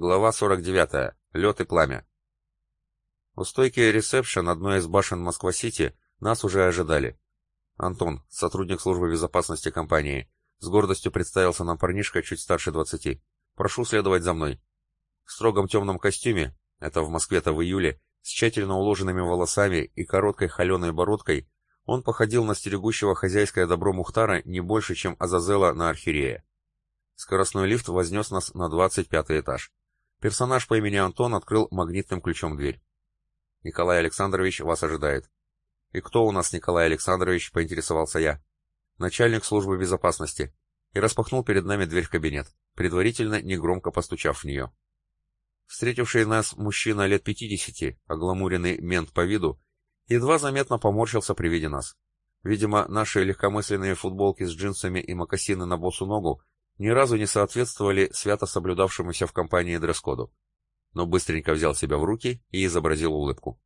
Глава 49. Лед и пламя. У стойки ресепшн одной из башен Москва-Сити нас уже ожидали. Антон, сотрудник службы безопасности компании, с гордостью представился нам парнишка чуть старше 20. Прошу следовать за мной. В строгом темном костюме, это в Москве-то в июле, с тщательно уложенными волосами и короткой холеной бородкой, он походил на стерегущего хозяйское добро Мухтара не больше, чем Азазела на архиерея. Скоростной лифт вознес нас на 25 этаж. Персонаж по имени Антон открыл магнитным ключом дверь. «Николай Александрович вас ожидает». «И кто у нас Николай Александрович?» — поинтересовался я. «Начальник службы безопасности». И распахнул перед нами дверь в кабинет, предварительно негромко постучав в нее. Встретивший нас мужчина лет пятидесяти, огламуренный мент по виду, едва заметно поморщился при виде нас. Видимо, наши легкомысленные футболки с джинсами и мокасины на босу ногу ни разу не соответствовали свято соблюдавшемуся в компании дресс-коду. Но быстренько взял себя в руки и изобразил улыбку.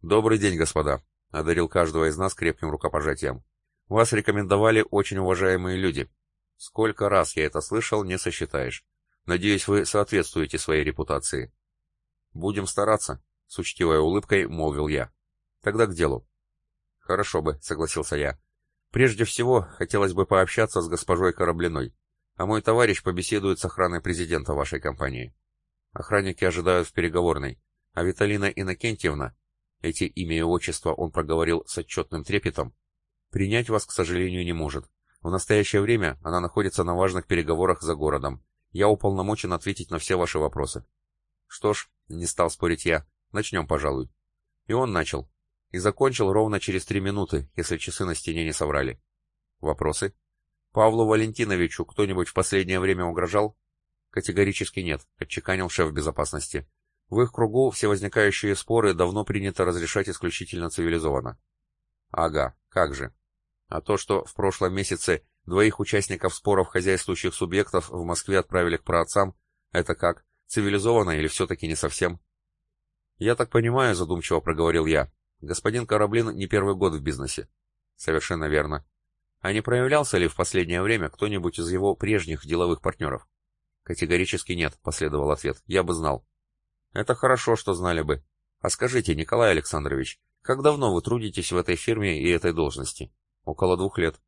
«Добрый день, господа», — одарил каждого из нас крепким рукопожатием. «Вас рекомендовали очень уважаемые люди. Сколько раз я это слышал, не сосчитаешь. Надеюсь, вы соответствуете своей репутации». «Будем стараться», — с учтивой улыбкой молвил я. «Тогда к делу». «Хорошо бы», — согласился я. «Прежде всего, хотелось бы пообщаться с госпожой Кораблиной а мой товарищ побеседует с охраной президента вашей компании. Охранники ожидают в переговорной, а Виталина Иннокентьевна, эти имя и отчество он проговорил с отчетным трепетом, принять вас, к сожалению, не может. В настоящее время она находится на важных переговорах за городом. Я уполномочен ответить на все ваши вопросы. Что ж, не стал спорить я, начнем, пожалуй. И он начал. И закончил ровно через три минуты, если часы на стене не соврали. Вопросы? Павлу Валентиновичу кто-нибудь в последнее время угрожал? Категорически нет, отчеканил шеф безопасности. В их кругу все возникающие споры давно принято разрешать исключительно цивилизованно. Ага, как же. А то, что в прошлом месяце двоих участников споров хозяйствующих субъектов в Москве отправили к праотцам, это как, цивилизованно или все-таки не совсем? Я так понимаю, задумчиво проговорил я, господин Кораблин не первый год в бизнесе. Совершенно верно. А не проявлялся ли в последнее время кто-нибудь из его прежних деловых партнеров? Категорически нет, последовал ответ. Я бы знал. Это хорошо, что знали бы. А скажите, Николай Александрович, как давно вы трудитесь в этой фирме и этой должности? Около двух лет.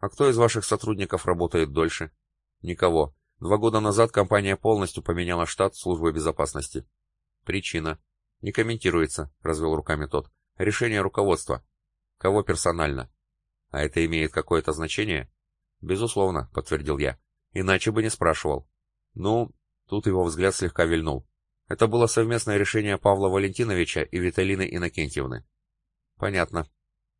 А кто из ваших сотрудников работает дольше? Никого. Два года назад компания полностью поменяла штат службы безопасности. Причина. Не комментируется, развел руками тот. Решение руководства. Кого персонально? А это имеет какое-то значение? Безусловно, подтвердил я. Иначе бы не спрашивал. Ну, тут его взгляд слегка вильнул. Это было совместное решение Павла Валентиновича и Виталины Иннокентьевны. Понятно.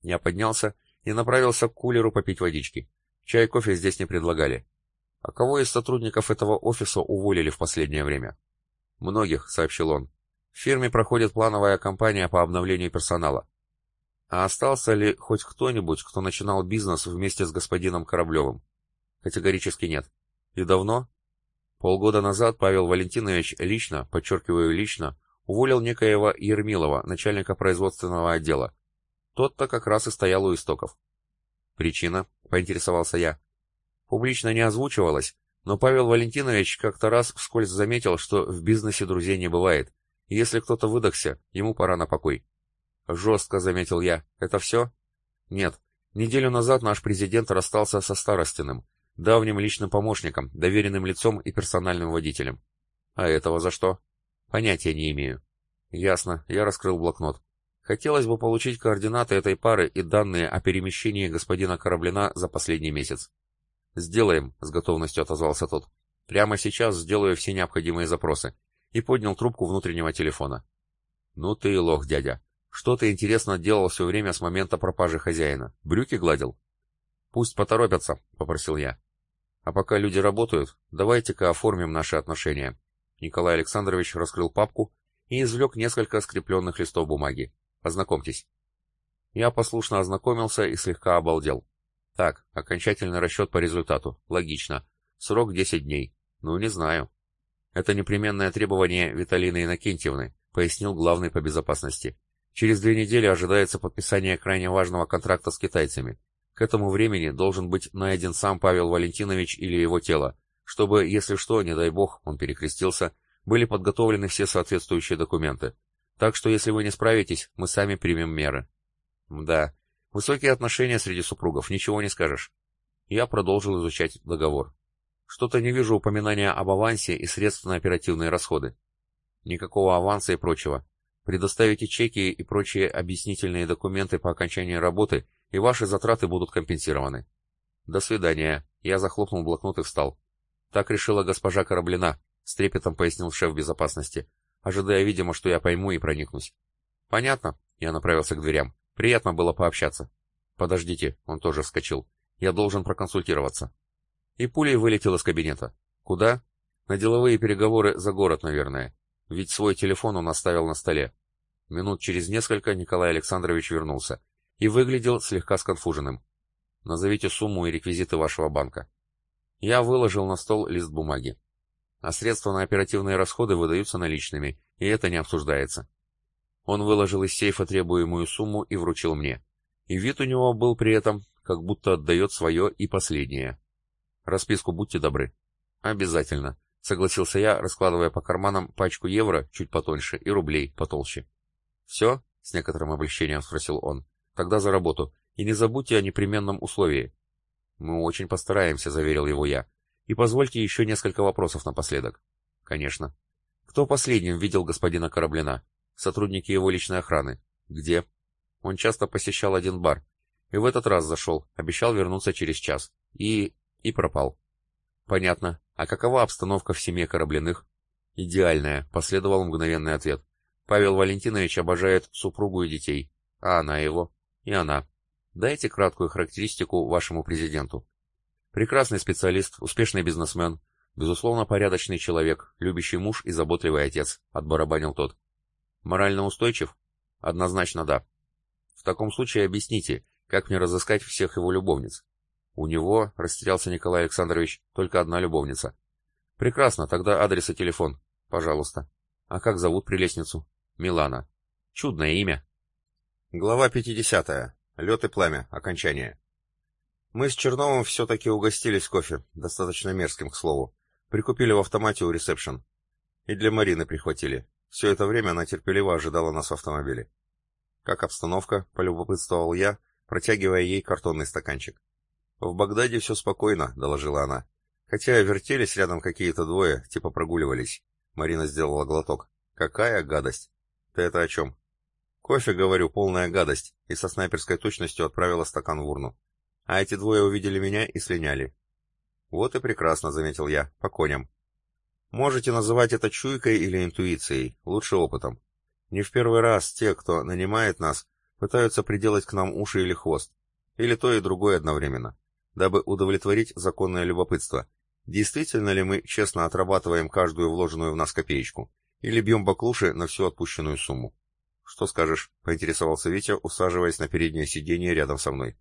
Я поднялся и направился к кулеру попить водички. Чай и кофе здесь не предлагали. А кого из сотрудников этого офиса уволили в последнее время? Многих, сообщил он. В фирме проходит плановая кампания по обновлению персонала. А остался ли хоть кто-нибудь, кто начинал бизнес вместе с господином Кораблевым? Категорически нет. И давно? Полгода назад Павел Валентинович лично, подчеркиваю лично, уволил некоего Ермилова, начальника производственного отдела. Тот-то как раз и стоял у истоков. Причина, поинтересовался я. Публично не озвучивалась, но Павел Валентинович как-то раз вскользь заметил, что в бизнесе друзей не бывает. Если кто-то выдохся, ему пора на покой. Жестко, заметил я. Это все? Нет. Неделю назад наш президент расстался со Старостиным, давним личным помощником, доверенным лицом и персональным водителем. А этого за что? Понятия не имею. Ясно, я раскрыл блокнот. Хотелось бы получить координаты этой пары и данные о перемещении господина Кораблина за последний месяц. «Сделаем», — с готовностью отозвался тот. «Прямо сейчас сделаю все необходимые запросы». И поднял трубку внутреннего телефона. «Ну ты и лох, дядя. Что ты, интересно, делал все время с момента пропажи хозяина? Брюки гладил? Пусть поторопятся, попросил я. А пока люди работают, давайте-ка оформим наши отношения. Николай Александрович раскрыл папку и извлек несколько скрепленных листов бумаги. Ознакомьтесь. Я послушно ознакомился и слегка обалдел. Так, окончательный расчет по результату. Логично. Срок 10 дней. Ну, не знаю. Это непременное требование Виталины Иннокентьевны, пояснил главный по безопасности. Через две недели ожидается подписание крайне важного контракта с китайцами. К этому времени должен быть найден сам Павел Валентинович или его тело, чтобы, если что, не дай бог, он перекрестился, были подготовлены все соответствующие документы. Так что если вы не справитесь, мы сами примем меры. Да, высокие отношения среди супругов, ничего не скажешь. Я продолжил изучать договор. Что-то не вижу упоминания об авансе и средств на оперативные расходы. Никакого аванса и прочего. Предоставите чеки и прочие объяснительные документы по окончании работы, и ваши затраты будут компенсированы. До свидания. Я захлопнул блокнот и встал. Так решила госпожа Кораблина, с трепетом пояснил шеф безопасности, ожидая, видимо, что я пойму и проникнусь. Понятно. Я направился к дверям. Приятно было пообщаться. Подождите, он тоже вскочил. Я должен проконсультироваться. И пулей вылетел из кабинета. Куда? На деловые переговоры за город, наверное. Ведь свой телефон он оставил на столе. Минут через несколько Николай Александрович вернулся и выглядел слегка сконфуженным. Назовите сумму и реквизиты вашего банка. Я выложил на стол лист бумаги. А средства на оперативные расходы выдаются наличными, и это не обсуждается. Он выложил из сейфа требуемую сумму и вручил мне. И вид у него был при этом, как будто отдает свое и последнее. Расписку будьте добры. Обязательно, согласился я, раскладывая по карманам пачку евро чуть потоньше и рублей потолще. Все? С некоторым облегчением спросил он. Тогда за работу. И не забудьте о непременном условии. Мы очень постараемся, заверил его я. И позвольте еще несколько вопросов напоследок. Конечно. Кто последним видел господина Кораблина? Сотрудники его личной охраны. Где? Он часто посещал один бар. И в этот раз зашел, обещал вернуться через час. И... и пропал. Понятно. А какова обстановка в семье Кораблиных? Идеальная, последовал мгновенный ответ. Павел Валентинович обожает супругу и детей. А она его. И она. Дайте краткую характеристику вашему президенту. Прекрасный специалист, успешный бизнесмен, безусловно порядочный человек, любящий муж и заботливый отец, отбарабанил тот. Морально устойчив? Однозначно да. В таком случае объясните, как мне разыскать всех его любовниц? У него, растерялся Николай Александрович, только одна любовница. Прекрасно, тогда адрес и телефон. Пожалуйста. А как зовут прелестницу? Милана. Чудное имя. Глава 50. Лед и пламя. Окончание. Мы с Черновым все-таки угостились кофе, достаточно мерзким, к слову. Прикупили в автомате у ресепшн. И для Марины прихватили. Все это время она терпеливо ожидала нас в автомобиле. «Как обстановка?» — полюбопытствовал я, протягивая ей картонный стаканчик. «В Багдаде все спокойно», — доложила она. «Хотя вертелись рядом какие-то двое, типа прогуливались». Марина сделала глоток. «Какая гадость!» «Ты это о чем?» Кофе, говорю, полная гадость, и со снайперской точностью отправила стакан в урну. А эти двое увидели меня и слиняли. Вот и прекрасно, заметил я, по коням. Можете называть это чуйкой или интуицией, лучше опытом. Не в первый раз те, кто нанимает нас, пытаются приделать к нам уши или хвост, или то и другое одновременно, дабы удовлетворить законное любопытство. Действительно ли мы честно отрабатываем каждую вложенную в нас копеечку, или бьем баклуши на всю отпущенную сумму? «Что скажешь?» — поинтересовался Витя, усаживаясь на переднее сиденье рядом со мной.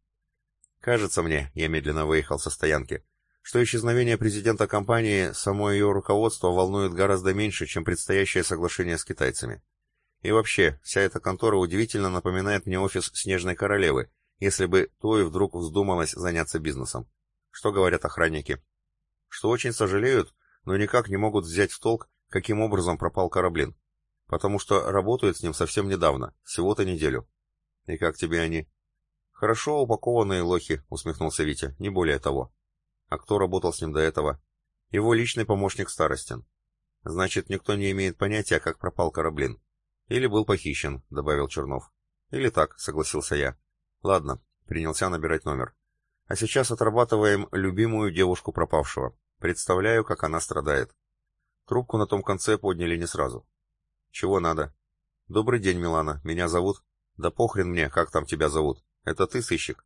«Кажется мне», — я медленно выехал со стоянки, что исчезновение президента компании само ее руководство волнует гораздо меньше, чем предстоящее соглашение с китайцами. И вообще, вся эта контора удивительно напоминает мне офис Снежной Королевы, если бы то и вдруг вздумалось заняться бизнесом. Что говорят охранники? Что очень сожалеют, но никак не могут взять в толк, каким образом пропал Кораблин потому что работают с ним совсем недавно, всего-то неделю. И как тебе они? Хорошо упакованные лохи, усмехнулся Витя, не более того. А кто работал с ним до этого? Его личный помощник Старостин. Значит, никто не имеет понятия, как пропал Кораблин. Или был похищен, добавил Чернов. Или так, согласился я. Ладно, принялся набирать номер. А сейчас отрабатываем любимую девушку пропавшего. Представляю, как она страдает. Трубку на том конце подняли не сразу. Чего надо? Добрый день, Милана. Меня зовут? Да похрен мне, как там тебя зовут. Это ты сыщик?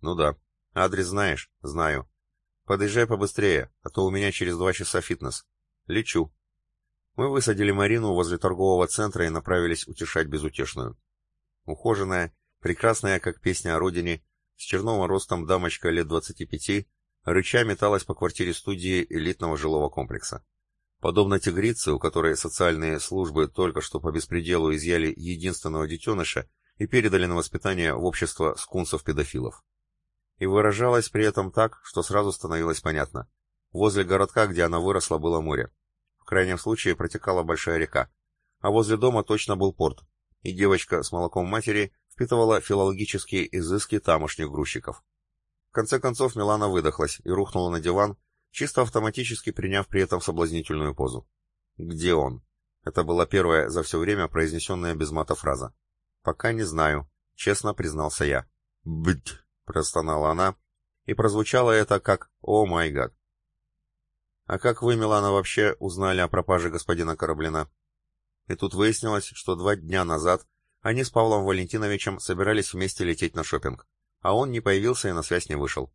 Ну да. Адрес знаешь? Знаю. Подъезжай побыстрее, а то у меня через два часа фитнес. Лечу. Мы высадили Марину возле торгового центра и направились утешать безутешную. Ухоженная, прекрасная, как песня о родине, с черновым ростом дамочка лет двадцати пяти, рыча металась по квартире студии элитного жилого комплекса. Подобно тигрице, у которой социальные службы только что по беспределу изъяли единственного детеныша и передали на воспитание в общество скунсов-педофилов. И выражалась при этом так, что сразу становилось понятно. Возле городка, где она выросла, было море. В крайнем случае протекала большая река. А возле дома точно был порт, и девочка с молоком матери впитывала филологические изыски тамошних грузчиков. В конце концов Милана выдохлась и рухнула на диван, чисто автоматически приняв при этом соблазнительную позу. «Где он?» Это была первая за все время произнесенная без мата фраза. «Пока не знаю», — честно признался я. «Бдь!» — простонала она, и прозвучало это как «О май гад». «А как вы, Милана, вообще узнали о пропаже господина Кораблина?» И тут выяснилось, что два дня назад они с Павлом Валентиновичем собирались вместе лететь на шопинг, а он не появился и на связь не вышел.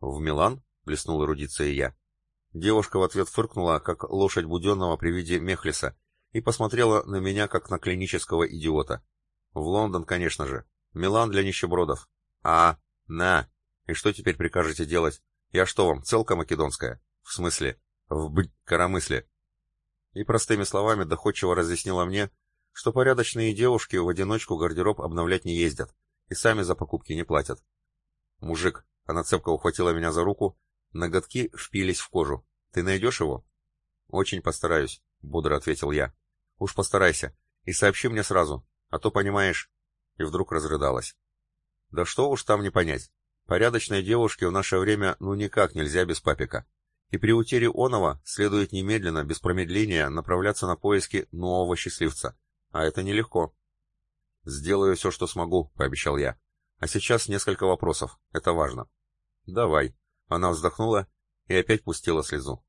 «В Милан?» — блеснул эрудицией я. Девушка в ответ фыркнула, как лошадь буденного при виде Мехлиса, и посмотрела на меня, как на клинического идиота. В Лондон, конечно же. Милан для нищебродов. А, на. И что теперь прикажете делать? Я что вам, целка македонская? В смысле? В б... коромысле. И простыми словами доходчиво разъяснила мне, что порядочные девушки в одиночку гардероб обновлять не ездят и сами за покупки не платят. Мужик, она цепко ухватила меня за руку Ноготки впились в кожу. Ты найдешь его? Очень постараюсь, бодро ответил я. Уж постарайся. И сообщи мне сразу, а то понимаешь... И вдруг разрыдалась. Да что уж там не понять. Порядочной девушке в наше время ну никак нельзя без папика. И при утере оного следует немедленно, без промедления, направляться на поиски нового счастливца. А это нелегко. «Сделаю все, что смогу», — пообещал я. «А сейчас несколько вопросов. Это важно». «Давай», она вздохнула и опять пустила слезу.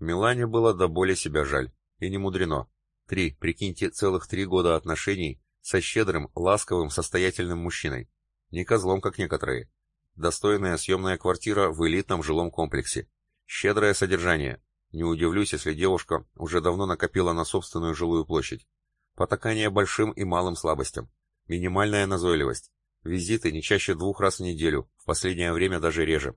Милане было до боли себя жаль. И не мудрено. Три, прикиньте, целых три года отношений со щедрым, ласковым, состоятельным мужчиной. Не козлом, как некоторые. Достойная съемная квартира в элитном жилом комплексе. Щедрое содержание. Не удивлюсь, если девушка уже давно накопила на собственную жилую площадь. Потакание большим и малым слабостям. Минимальная назойливость. Визиты не чаще двух раз в неделю, в последнее время даже реже.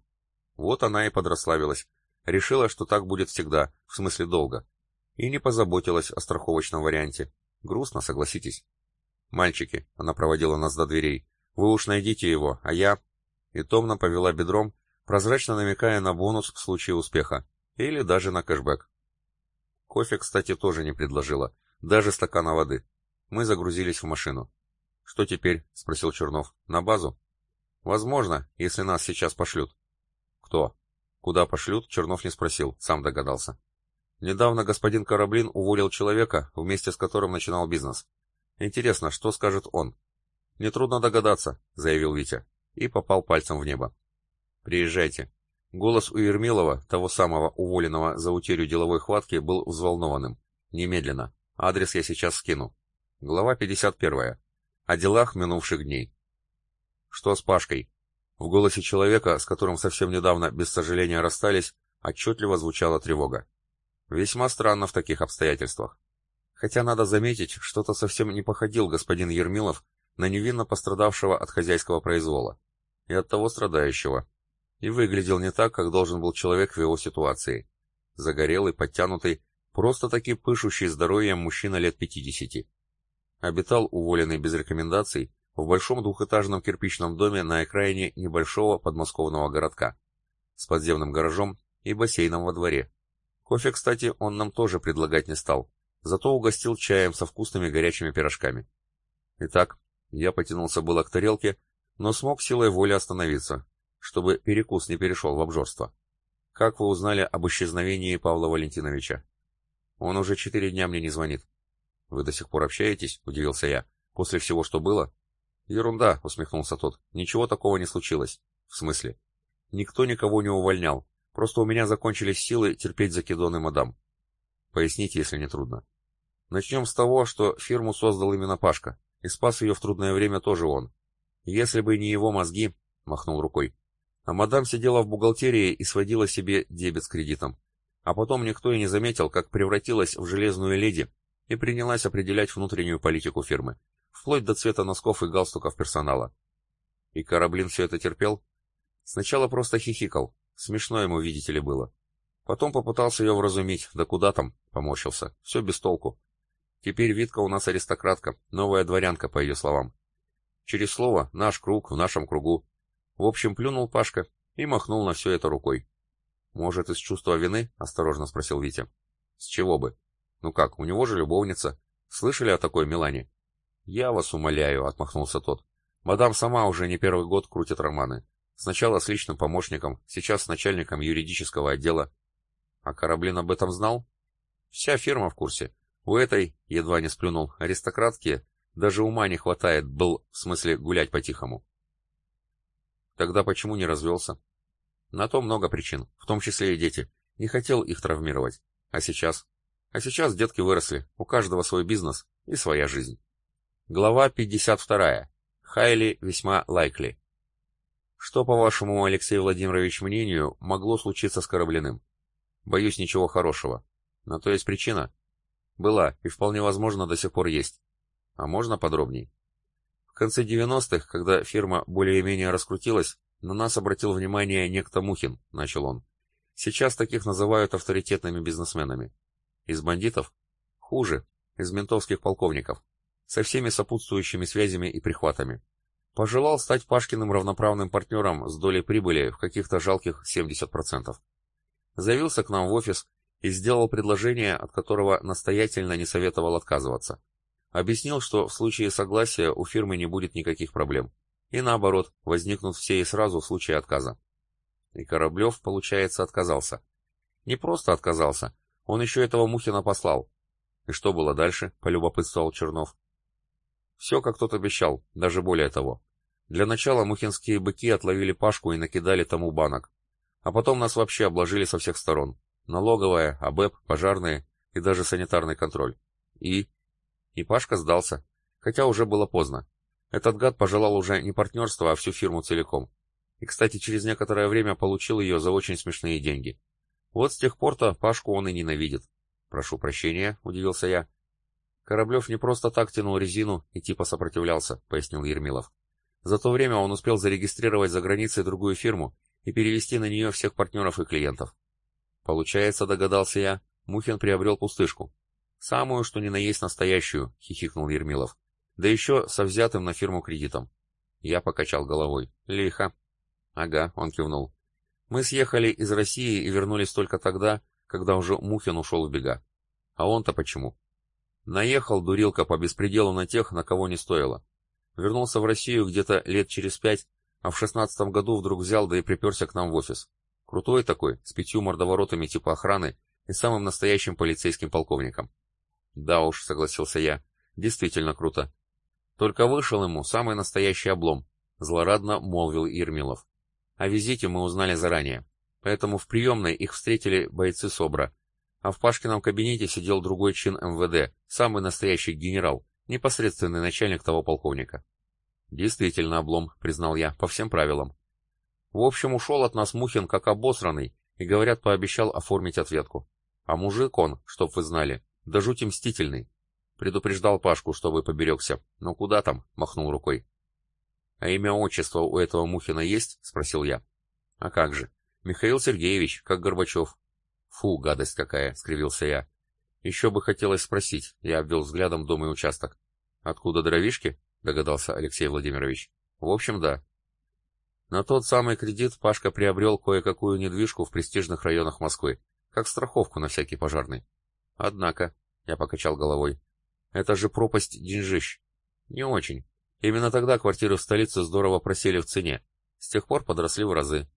Вот она и подрославилась. Решила, что так будет всегда, в смысле долго. И не позаботилась о страховочном варианте. Грустно, согласитесь. «Мальчики», — она проводила нас до дверей, — «вы уж найдите его, а я...» И томно повела бедром, прозрачно намекая на бонус в случае успеха. Или даже на кэшбэк. Кофе, кстати, тоже не предложила. Даже стакана воды. Мы загрузились в машину. «Что теперь?» — спросил Чернов. «На базу?» «Возможно, если нас сейчас пошлют». Кто? Куда пошлют, Чернов не спросил, сам догадался. Недавно господин Кораблин уволил человека, вместе с которым начинал бизнес. Интересно, что скажет он? Нетрудно догадаться, заявил Витя, и попал пальцем в небо. Приезжайте. Голос у Ермилова, того самого уволенного за утерю деловой хватки, был взволнованным. Немедленно. Адрес я сейчас скину. Глава 51. О делах минувших дней. Что с Пашкой? В голосе человека, с которым совсем недавно без сожаления расстались, отчетливо звучала тревога. Весьма странно в таких обстоятельствах. Хотя надо заметить, что-то совсем не походил господин Ермилов на невинно пострадавшего от хозяйского произвола. И от того страдающего. И выглядел не так, как должен был человек в его ситуации. Загорелый, подтянутый, просто-таки пышущий здоровьем мужчина лет пятидесяти. Обитал уволенный без рекомендаций в большом двухэтажном кирпичном доме на окраине небольшого подмосковного городка, с подземным гаражом и бассейном во дворе. Кофе, кстати, он нам тоже предлагать не стал, зато угостил чаем со вкусными горячими пирожками. Итак, я потянулся было к тарелке, но смог силой воли остановиться, чтобы перекус не перешел в обжорство. Как вы узнали об исчезновении Павла Валентиновича? Он уже четыре дня мне не звонит. Вы до сих пор общаетесь? Удивился я. После всего, что было? «Ерунда», — усмехнулся тот. «Ничего такого не случилось». «В смысле?» «Никто никого не увольнял. Просто у меня закончились силы терпеть закидоны мадам». «Поясните, если не трудно». «Начнем с того, что фирму создал именно Пашка, и спас ее в трудное время тоже он. Если бы не его мозги...» — махнул рукой. А мадам сидела в бухгалтерии и сводила себе дебет с кредитом. А потом никто и не заметил, как превратилась в железную леди и принялась определять внутреннюю политику фирмы вплоть до цвета носков и галстуков персонала. И Кораблин все это терпел? Сначала просто хихикал, смешно ему, видите ли, было. Потом попытался ее вразумить, да куда там, поморщился, все без толку. Теперь Витка у нас аристократка, новая дворянка, по ее словам. Через слово «наш круг» в нашем кругу. В общем, плюнул Пашка и махнул на все это рукой. «Может, из чувства вины?» — осторожно спросил Витя. С чего бы? Ну как, у него же любовница. Слышали о такой Милане? Я вас умоляю, отмахнулся тот. Мадам сама уже не первый год крутит романы. Сначала с личным помощником, сейчас с начальником юридического отдела. А Кораблин об этом знал? Вся фирма в курсе. У этой, едва не сплюнул, аристократки, даже ума не хватает, был, в смысле, гулять по-тихому. Тогда почему не развелся? На то много причин, в том числе и дети. Не хотел их травмировать. А сейчас? А сейчас детки выросли, у каждого свой бизнес и своя жизнь. Глава 52. Хайли весьма лайкли. Что, по вашему, Алексей Владимирович, мнению, могло случиться с Корабляным? Боюсь, ничего хорошего. На то есть причина? Была, и вполне возможно до сих пор есть. А можно подробней? В конце 90-х, когда фирма более-менее раскрутилась, на нас обратил внимание некто Мухин, начал он. Сейчас таких называют авторитетными бизнесменами. Из бандитов? Хуже, из ментовских полковников. Со всеми сопутствующими связями и прихватами. Пожелал стать Пашкиным равноправным партнером с долей прибыли в каких-то жалких 70%. Завился к нам в офис и сделал предложение, от которого настоятельно не советовал отказываться. Объяснил, что в случае согласия у фирмы не будет никаких проблем. И наоборот, возникнут все и сразу в случае отказа. И Кораблев, получается, отказался. Не просто отказался, он еще этого Мухина послал. И что было дальше, полюбопытствовал Чернов. Все, как тот обещал, даже более того. Для начала мухинские быки отловили Пашку и накидали тому банок. А потом нас вообще обложили со всех сторон. Налоговая, АБЭП, пожарные и даже санитарный контроль. И и Пашка сдался, хотя уже было поздно. Этот гад пожелал уже не партнерства, а всю фирму целиком. И, кстати, через некоторое время получил ее за очень смешные деньги. Вот с тех пор-то Пашку он и ненавидит. Прошу прощения, удивился я. Кораблев не просто так тянул резину и типа сопротивлялся, пояснил Ермилов. За то время он успел зарегистрировать за границей другую фирму и перевести на нее всех партнеров и клиентов. Получается, догадался я, Мухин приобрел пустышку. «Самую, что ни на есть настоящую», — хихикнул Ермилов. «Да еще со взятым на фирму кредитом». Я покачал головой. «Лихо». «Ага», — он кивнул. «Мы съехали из России и вернулись только тогда, когда уже Мухин ушел в бега. А он-то почему?» Наехал дурилка по беспределу на тех, на кого не стоило. Вернулся в Россию где-то лет через пять, а в шестнадцатом году вдруг взял да и приперся к нам в офис. Крутой такой, с пятью мордоворотами типа охраны и самым настоящим полицейским полковником. Да уж, согласился я. Действительно круто. Только вышел ему самый настоящий облом, злорадно молвил Ирмилов. О визите мы узнали заранее, поэтому в приемной их встретили бойцы СОБРа, а в Пашкином кабинете сидел другой чин МВД, самый настоящий генерал, непосредственный начальник того полковника. Действительно облом, признал я, по всем правилам. В общем, ушел от нас Мухин как обосранный, и, говорят, пообещал оформить ответку. А мужик он, чтоб вы знали, да жуть мстительный. Предупреждал Пашку, чтобы поберегся. Но куда там? Махнул рукой. А имя отчество у этого Мухина есть? Спросил я. А как же? Михаил Сергеевич, как Горбачев. Фу, гадость какая, скривился я. Еще бы хотелось спросить. Я обвел взглядом дом и участок. Откуда дровишки? Догадался Алексей Владимирович. В общем, да. На тот самый кредит Пашка приобрел кое-какую недвижку в престижных районах Москвы, как страховку на всякий пожарный. Однако, я покачал головой, это же пропасть деньжищ. Не очень. Именно тогда квартиры в столице здорово просели в цене. С тех пор подросли в разы.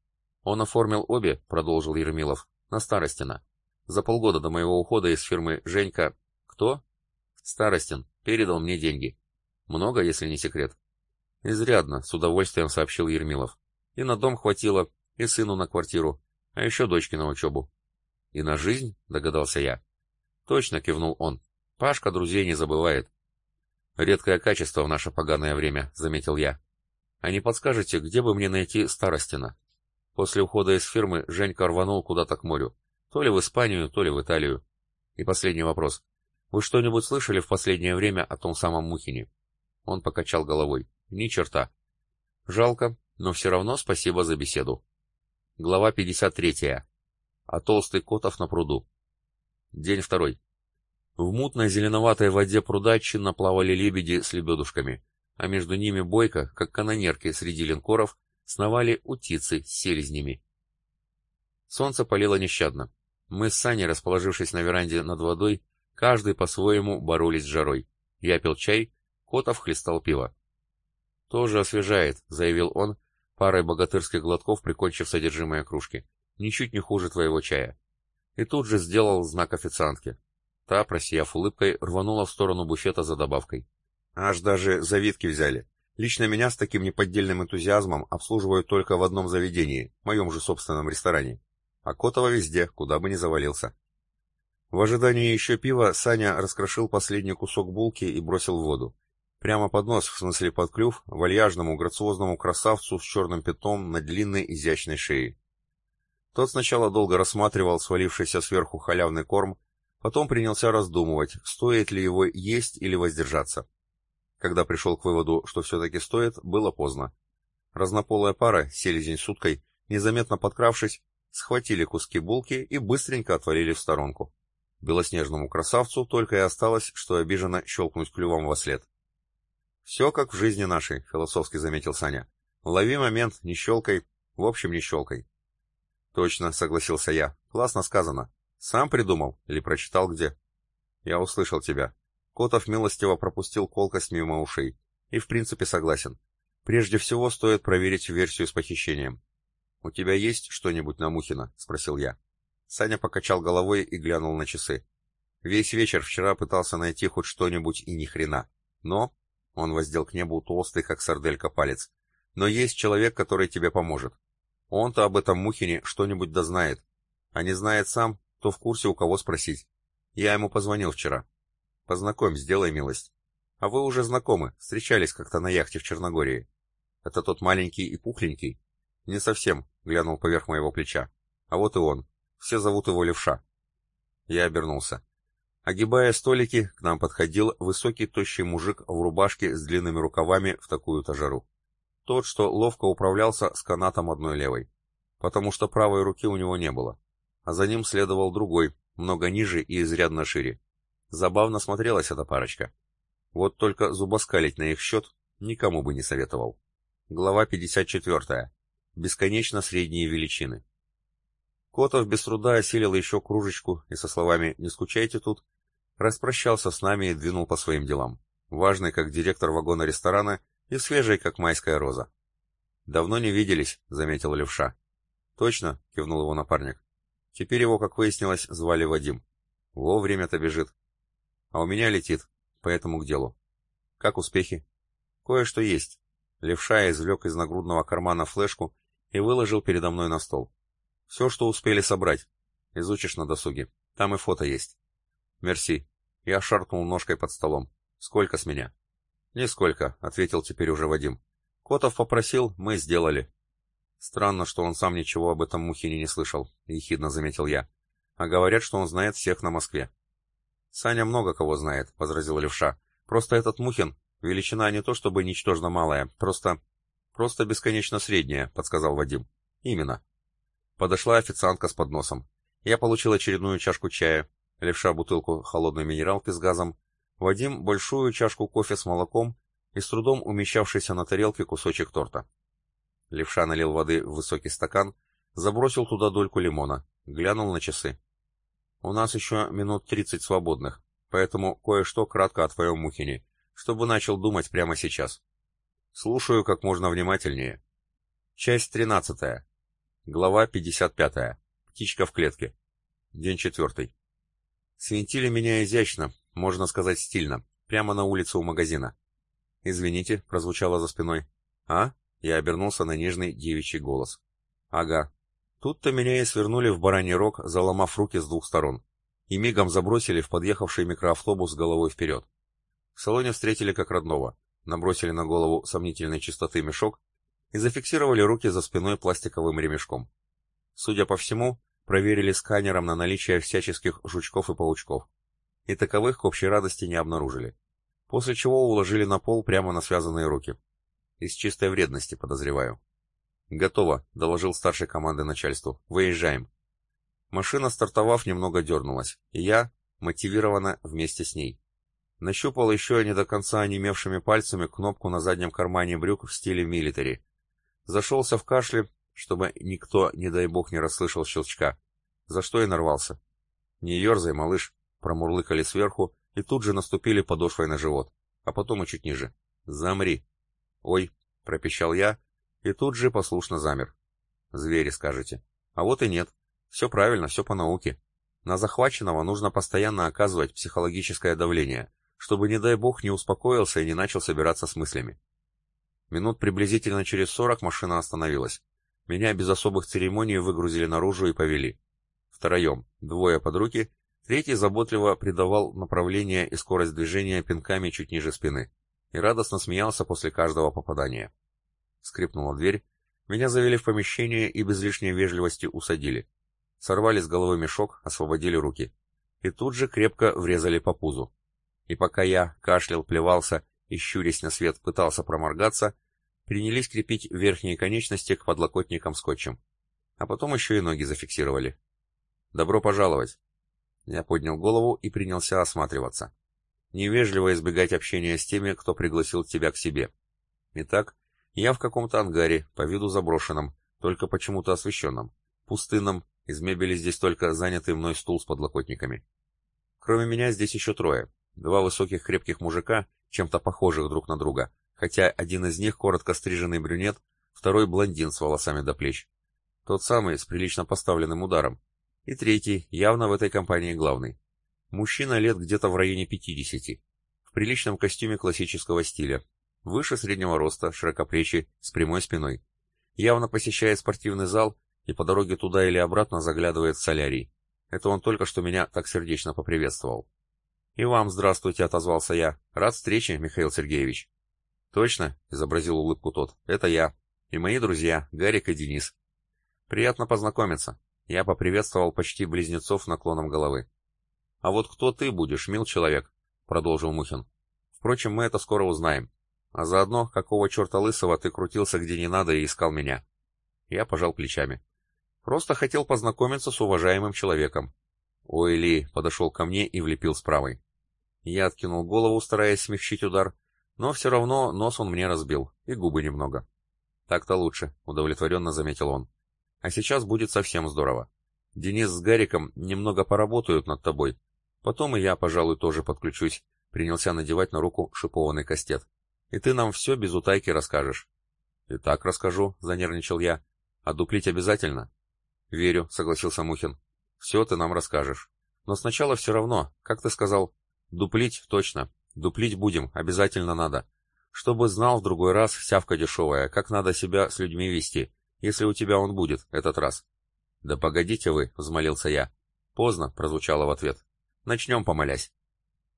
Он оформил обе, продолжил Ермилов, на Старостина. За полгода до моего ухода из фирмы Женька... Кто? Старостин. Передал мне деньги. Много, если не секрет? Изрядно, с удовольствием сообщил Ермилов. И на дом хватило, и сыну на квартиру, а еще дочке на учебу. И на жизнь, догадался я. Точно кивнул он. Пашка друзей не забывает. Редкое качество в наше поганое время, заметил я. А не подскажете, где бы мне найти Старостина? После ухода из фирмы Женька рванул куда-то к морю. То ли в Испанию, то ли в Италию. И последний вопрос. Вы что-нибудь слышали в последнее время о том самом Мухине? Он покачал головой. Ни черта. Жалко, но все равно спасибо за беседу. Глава 53. А толстый Котов на пруду. День второй. В мутной зеленоватой воде пруда чинно лебеди с лебедушками, а между ними бойко, как канонерки среди линкоров, сновали утицы с селезнями. Солнце палило нещадно. Мы с Саней, расположившись на веранде над водой, каждый по-своему боролись с жарой. Я пил чай, Котов хлестал пиво. «Тоже освежает», — заявил он, парой богатырских глотков прикончив содержимое кружки. «Ничуть не хуже твоего чая». И тут же сделал знак официантке. Та, просияв улыбкой, рванула в сторону буфета за добавкой. Аж даже завидки взяли. Лично меня с таким неподдельным энтузиазмом обслуживают только в одном заведении, моем же собственном ресторане. А Котова везде, куда бы ни завалился. В ожидании еще пива Саня раскрошил последний кусок булки и бросил в воду. Прямо под нос, в смысле под клюв, вальяжному, грациозному красавцу с черным пятном на длинной изящной шее. Тот сначала долго рассматривал свалившийся сверху халявный корм, потом принялся раздумывать, стоит ли его есть или воздержаться. Когда пришел к выводу, что все-таки стоит, было поздно. Разнополая пара, селезень с уткой, незаметно подкравшись, схватили куски булки и быстренько отвалили в сторонку. Белоснежному красавцу только и осталось, что обиженно щелкнуть клювом во след. «Все как в жизни нашей», — философски заметил Саня. «Лови момент, не щелкай, в общем, не щелкай». «Точно», — согласился я. «Классно сказано. Сам придумал или прочитал где?» «Я услышал тебя. Котов милостиво пропустил колкость мимо ушей. И в принципе согласен. Прежде всего стоит проверить версию с похищением. «У тебя есть что-нибудь на Мухина?» — спросил я. Саня покачал головой и глянул на часы. Весь вечер вчера пытался найти хоть что-нибудь и ни хрена. Но... Он воздел к небу толстый, как сарделька, палец. Но есть человек, который тебе поможет. Он-то об этом Мухине что-нибудь дознает. А не знает сам, то в курсе у кого спросить. Я ему позвонил вчера. Познакомь, сделай милость. А вы уже знакомы, встречались как-то на яхте в Черногории. Это тот маленький и пухленький? Не совсем, глянул поверх моего плеча. А вот и он. Все зовут его Левша. Я обернулся. Огибая столики, к нам подходил высокий тощий мужик в рубашке с длинными рукавами в такую-то жару. Тот, что ловко управлялся с канатом одной левой. Потому что правой руки у него не было. А за ним следовал другой, много ниже и изрядно шире. Забавно смотрелась эта парочка. Вот только зубоскалить на их счет никому бы не советовал. Глава 54. Бесконечно средние величины. Котов без труда осилил еще кружечку и со словами «Не скучайте тут» распрощался с нами и двинул по своим делам. Важный, как директор вагона ресторана, и свежий, как майская роза. «Давно не виделись», — заметил левша. «Точно», — кивнул его напарник. Теперь его, как выяснилось, звали Вадим. Во, время-то бежит. А у меня летит, поэтому к делу. Как успехи? Кое-что есть. Левша извлек из нагрудного кармана флешку и выложил передо мной на стол. Все, что успели собрать. Изучишь на досуге. Там и фото есть. Мерси. Я шаркнул ножкой под столом. Сколько с меня? Нисколько, ответил теперь уже Вадим. Котов попросил, мы сделали. Странно, что он сам ничего об этом Мухине не слышал, ехидно заметил я. А говорят, что он знает всех на Москве. «Саня много кого знает», — возразил левша. «Просто этот Мухин — величина не то чтобы ничтожно малая, просто... просто бесконечно средняя», — подсказал Вадим. «Именно». Подошла официантка с подносом. Я получил очередную чашку чая, левша бутылку холодной минералки с газом, Вадим большую чашку кофе с молоком и с трудом умещавшийся на тарелке кусочек торта. Левша налил воды в высокий стакан, забросил туда дольку лимона, глянул на часы. У нас еще минут тридцать свободных, поэтому кое-что кратко о твоем Мухине, чтобы начал думать прямо сейчас. Слушаю как можно внимательнее. Часть тринадцатая. Глава пятьдесят пятая. Птичка в клетке. День четвертый. Свинтили меня изящно, можно сказать стильно, прямо на улице у магазина. «Извините», — прозвучало за спиной. «А?» — я обернулся на нежный девичий голос. «Ага, Тут-то меня и свернули в бараний рог, заломав руки с двух сторон, и мигом забросили в подъехавший микроавтобус головой вперед. В салоне встретили как родного, набросили на голову сомнительной чистоты мешок и зафиксировали руки за спиной пластиковым ремешком. Судя по всему, проверили сканером на наличие всяческих жучков и паучков. И таковых к общей радости не обнаружили. После чего уложили на пол прямо на связанные руки. Из чистой вредности, подозреваю. «Готово», — доложил старший команды начальству. «Выезжаем». Машина, стартовав, немного дернулась, и я, мотивированно, вместе с ней. Нащупал еще не до конца онемевшими пальцами кнопку на заднем кармане брюк в стиле милитари. Зашелся в кашле, чтобы никто, не дай бог, не расслышал щелчка. За что и нарвался. Не ерзай, малыш, промурлыкали сверху и тут же наступили подошвой на живот, а потом и чуть ниже. Замри. Ой, пропищал я и тут же послушно замер. Звери, скажете. А вот и нет. Все правильно, все по науке. На захваченного нужно постоянно оказывать психологическое давление, чтобы, не дай бог, не успокоился и не начал собираться с мыслями. Минут приблизительно через сорок машина остановилась. Меня без особых церемоний выгрузили наружу и повели. Втроем, двое под руки, третий заботливо придавал направление и скорость движения пинками чуть ниже спины и радостно смеялся после каждого попадания. Скрипнула дверь, меня завели в помещение и без лишней вежливости усадили. Сорвали с головы мешок, освободили руки. И тут же крепко врезали по пузу. И пока я кашлял, плевался и, щурясь на свет, пытался проморгаться, принялись крепить верхние конечности к подлокотникам скотчем. А потом еще и ноги зафиксировали. «Добро пожаловать!» Я поднял голову и принялся осматриваться. Невежливо избегать общения с теми, кто пригласил тебя к себе. Итак, я в каком-то ангаре, по виду заброшенном, только почему-то освещенном, пустынном, из мебели здесь только занятый мной стул с подлокотниками. Кроме меня здесь еще трое. Два высоких крепких мужика, чем-то похожих друг на друга, хотя один из них коротко стриженный брюнет, второй блондин с волосами до плеч. Тот самый, с прилично поставленным ударом. И третий, явно в этой компании главный. Мужчина лет где-то в районе 50, в приличном костюме классического стиля, выше среднего роста, широкоплечий, с прямой спиной. Явно посещает спортивный зал и по дороге туда или обратно заглядывает в солярий. Это он только что меня так сердечно поприветствовал. «И вам здравствуйте», — отозвался я. «Рад встрече, Михаил Сергеевич». «Точно», — изобразил улыбку тот, — «это я. И мои друзья, Гарик и Денис». «Приятно познакомиться». Я поприветствовал почти близнецов наклоном головы. «А вот кто ты будешь, мил человек?» — продолжил Мухин. «Впрочем, мы это скоро узнаем. А заодно, какого черта лысого ты крутился где не надо и искал меня?» Я пожал плечами. «Просто хотел познакомиться с уважаемым человеком». Ой, Ли подошел ко мне и влепил с правой. Я откинул голову, стараясь смягчить удар, но все равно нос он мне разбил, и губы немного. «Так-то лучше», — удовлетворенно заметил он. «А сейчас будет совсем здорово. Денис с Гариком немного поработают над тобой. Потом и я, пожалуй, тоже подключусь», — принялся надевать на руку шипованный кастет. «И ты нам все без утайки расскажешь». «И так расскажу», — занервничал я. «А дуплить обязательно?» «Верю», — согласился Мухин. «Все ты нам расскажешь. Но сначала все равно, как ты сказал, дуплить точно. Дуплить будем, обязательно надо. Чтобы знал в другой раз, сявка дешевая, как надо себя с людьми вести, если у тебя он будет, этот раз. Да погодите вы, взмолился я. Поздно, прозвучало в ответ. Начнем помолясь.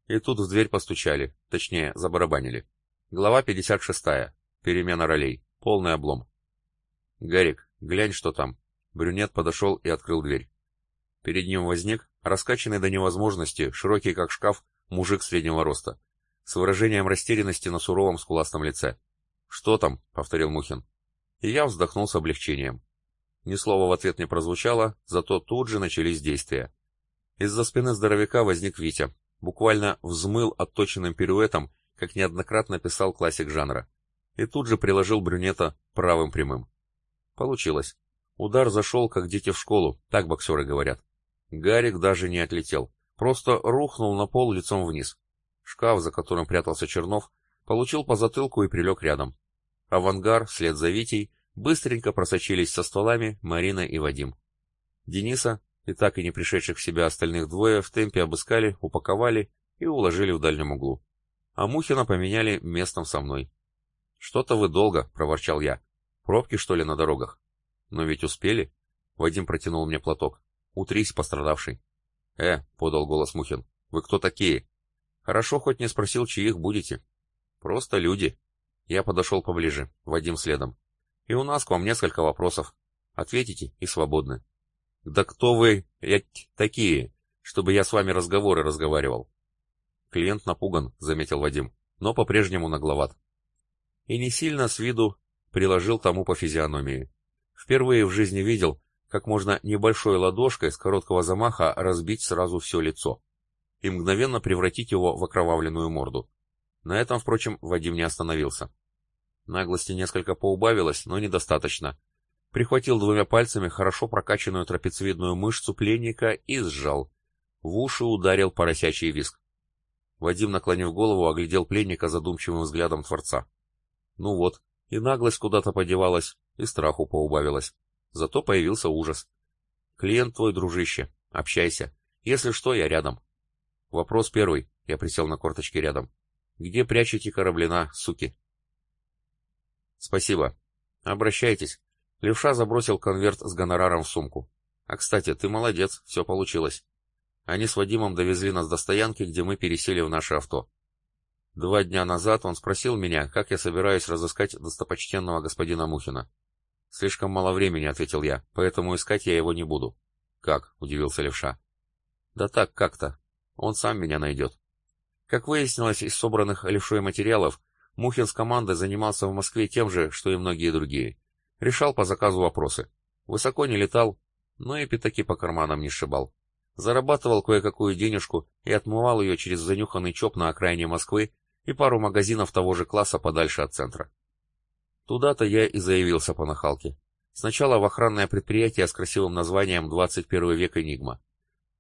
И тут в дверь постучали, точнее, забарабанили. Глава 56. Перемена ролей. Полный облом. Гарик, глянь, что там. Брюнет подошел и открыл дверь. Перед ним возник, раскачанный до невозможности, широкий как шкаф, мужик среднего роста с выражением растерянности на суровом скуластом лице. «Что там?» — повторил Мухин. И я вздохнул с облегчением. Ни слова в ответ не прозвучало, зато тут же начались действия. Из-за спины здоровяка возник Витя, буквально взмыл отточенным пируэтом, как неоднократно писал классик жанра, и тут же приложил брюнета правым прямым. Получилось. Удар зашел, как дети в школу, так боксеры говорят. Гарик даже не отлетел, просто рухнул на пол лицом вниз. Шкаф, за которым прятался Чернов, получил по затылку и прилег рядом. А в ангар, вслед за Витей, быстренько просочились со стволами Марина и Вадим. Дениса, и так и не пришедших в себя остальных двое, в темпе обыскали, упаковали и уложили в дальнем углу. А Мухина поменяли местом со мной. «Что-то вы долго», — проворчал я. «Пробки, что ли, на дорогах?» «Но ведь успели?» Вадим протянул мне платок. «Утрись, пострадавший». «Э», — подал голос Мухин, — «вы кто такие?» Хорошо, хоть не спросил, чьих будете. Просто люди. Я подошел поближе, Вадим следом. И у нас к вам несколько вопросов. Ответите и свободны. Да кто вы, эть, такие, чтобы я с вами разговоры разговаривал? Клиент напуган, заметил Вадим, но по-прежнему нагловат. И не сильно с виду приложил тому по физиономии. Впервые в жизни видел, как можно небольшой ладошкой с короткого замаха разбить сразу все лицо и мгновенно превратить его в окровавленную морду. На этом, впрочем, Вадим не остановился. Наглости несколько поубавилось, но недостаточно. Прихватил двумя пальцами хорошо прокачанную трапециевидную мышцу пленника и сжал. В уши ударил поросячий виск. Вадим, наклонив голову, оглядел пленника задумчивым взглядом Творца. Ну вот, и наглость куда-то подевалась, и страху поубавилась. Зато появился ужас. Клиент твой, дружище, общайся. Если что, я рядом. Вопрос первый. Я присел на корточки рядом. Где прячете кораблина, суки? Спасибо. Обращайтесь. Левша забросил конверт с гонораром в сумку. А, кстати, ты молодец, все получилось. Они с Вадимом довезли нас до стоянки, где мы пересели в наше авто. Два дня назад он спросил меня, как я собираюсь разыскать достопочтенного господина Мухина. «Слишком мало времени», — ответил я, — «поэтому искать я его не буду». «Как?» — удивился Левша. «Да так, как-то. Он сам меня найдет». Как выяснилось из собранных Левшой материалов, Мухин с командой занимался в Москве тем же, что и многие другие. Решал по заказу вопросы. Высоко не летал, но и пятаки по карманам не сшибал. Зарабатывал кое-какую денежку и отмывал ее через занюханный ЧОП на окраине Москвы и пару магазинов того же класса подальше от центра. Туда-то я и заявился по нахалке. Сначала в охранное предприятие с красивым названием «21 век Энигма».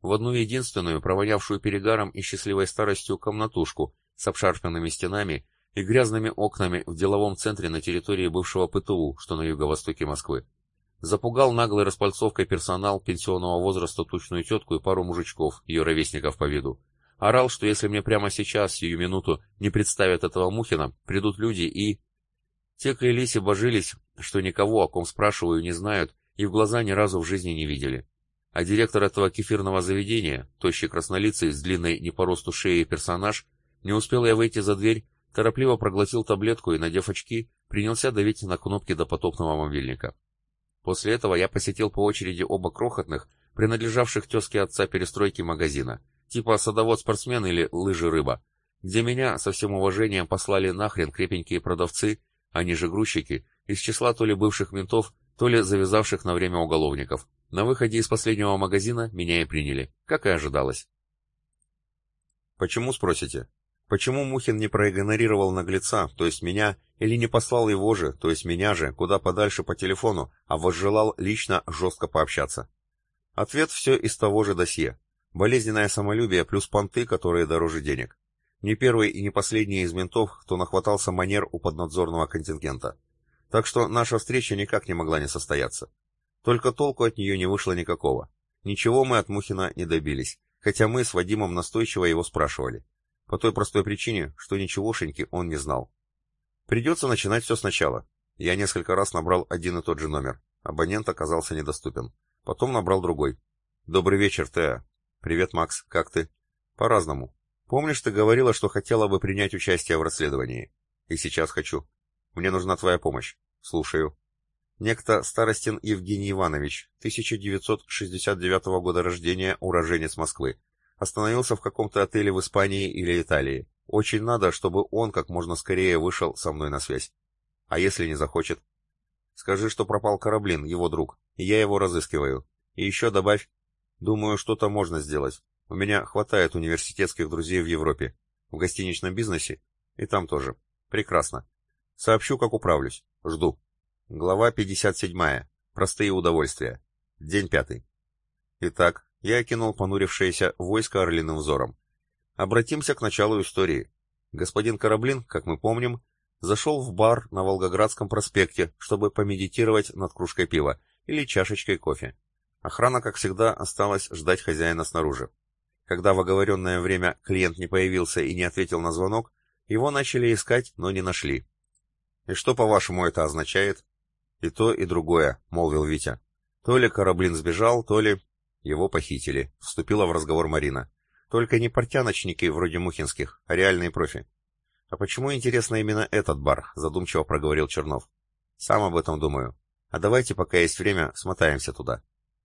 В одну единственную, провонявшую перегаром и счастливой старостью комнатушку с обшарпанными стенами и грязными окнами в деловом центре на территории бывшего ПТУ, что на юго-востоке Москвы. Запугал наглой распальцовкой персонал пенсионного возраста тучную тетку и пару мужичков, ее ровесников по виду. Орал, что если мне прямо сейчас, сию минуту, не представят этого Мухина, придут люди и... Те клялись и божились, что никого, о ком спрашиваю, не знают и в глаза ни разу в жизни не видели. А директор этого кефирного заведения, тощий краснолицый с длинной не по росту шеей персонаж, не успел я выйти за дверь, торопливо проглотил таблетку и, надев очки, принялся давить на кнопки допотопного мобильника. После этого я посетил по очереди оба крохотных, принадлежавших тезке отца перестройки магазина, типа садовод-спортсмен или лыжи-рыба, где меня со всем уважением послали нахрен крепенькие продавцы они же грузчики, из числа то ли бывших ментов, то ли завязавших на время уголовников. На выходе из последнего магазина меня и приняли, как и ожидалось. Почему, спросите? Почему Мухин не проигнорировал наглеца, то есть меня, или не послал его же, то есть меня же, куда подальше по телефону, а возжелал лично жестко пообщаться? Ответ все из того же досье. Болезненное самолюбие плюс понты, которые дороже денег. Не первый и не последний из ментов, кто нахватался манер у поднадзорного контингента. Так что наша встреча никак не могла не состояться. Только толку от нее не вышло никакого. Ничего мы от Мухина не добились, хотя мы с Вадимом настойчиво его спрашивали. По той простой причине, что ничегошеньки он не знал. Придется начинать все сначала. Я несколько раз набрал один и тот же номер. Абонент оказался недоступен. Потом набрал другой. «Добрый вечер, Теа». «Привет, Макс. Как ты?» «По-разному. Помнишь, ты говорила, что хотела бы принять участие в расследовании? И сейчас хочу. Мне нужна твоя помощь. Слушаю. Некто Старостин Евгений Иванович, 1969 года рождения, уроженец Москвы. Остановился в каком-то отеле в Испании или Италии. Очень надо, чтобы он как можно скорее вышел со мной на связь. А если не захочет? Скажи, что пропал Кораблин, его друг, и я его разыскиваю. И еще добавь, думаю, что-то можно сделать. У меня хватает университетских друзей в Европе, в гостиничном бизнесе, и там тоже. Прекрасно. Сообщу, как управлюсь. Жду. Глава 57. Простые удовольствия. День пятый. Итак, я окинул понурившееся войско орлиным взором. Обратимся к началу истории. Господин Кораблин, как мы помним, зашел в бар на Волгоградском проспекте, чтобы помедитировать над кружкой пива или чашечкой кофе. Охрана, как всегда, осталась ждать хозяина снаружи. Когда в оговоренное время клиент не появился и не ответил на звонок, его начали искать, но не нашли. «И что, по-вашему, это означает?» «И то, и другое», — молвил Витя. «То ли Кораблин сбежал, то ли...» «Его похитили», — вступила в разговор Марина. «Только не портяночники вроде Мухинских, а реальные профи». «А почему, интересно, именно этот бар?» — задумчиво проговорил Чернов. «Сам об этом думаю. А давайте, пока есть время, смотаемся туда».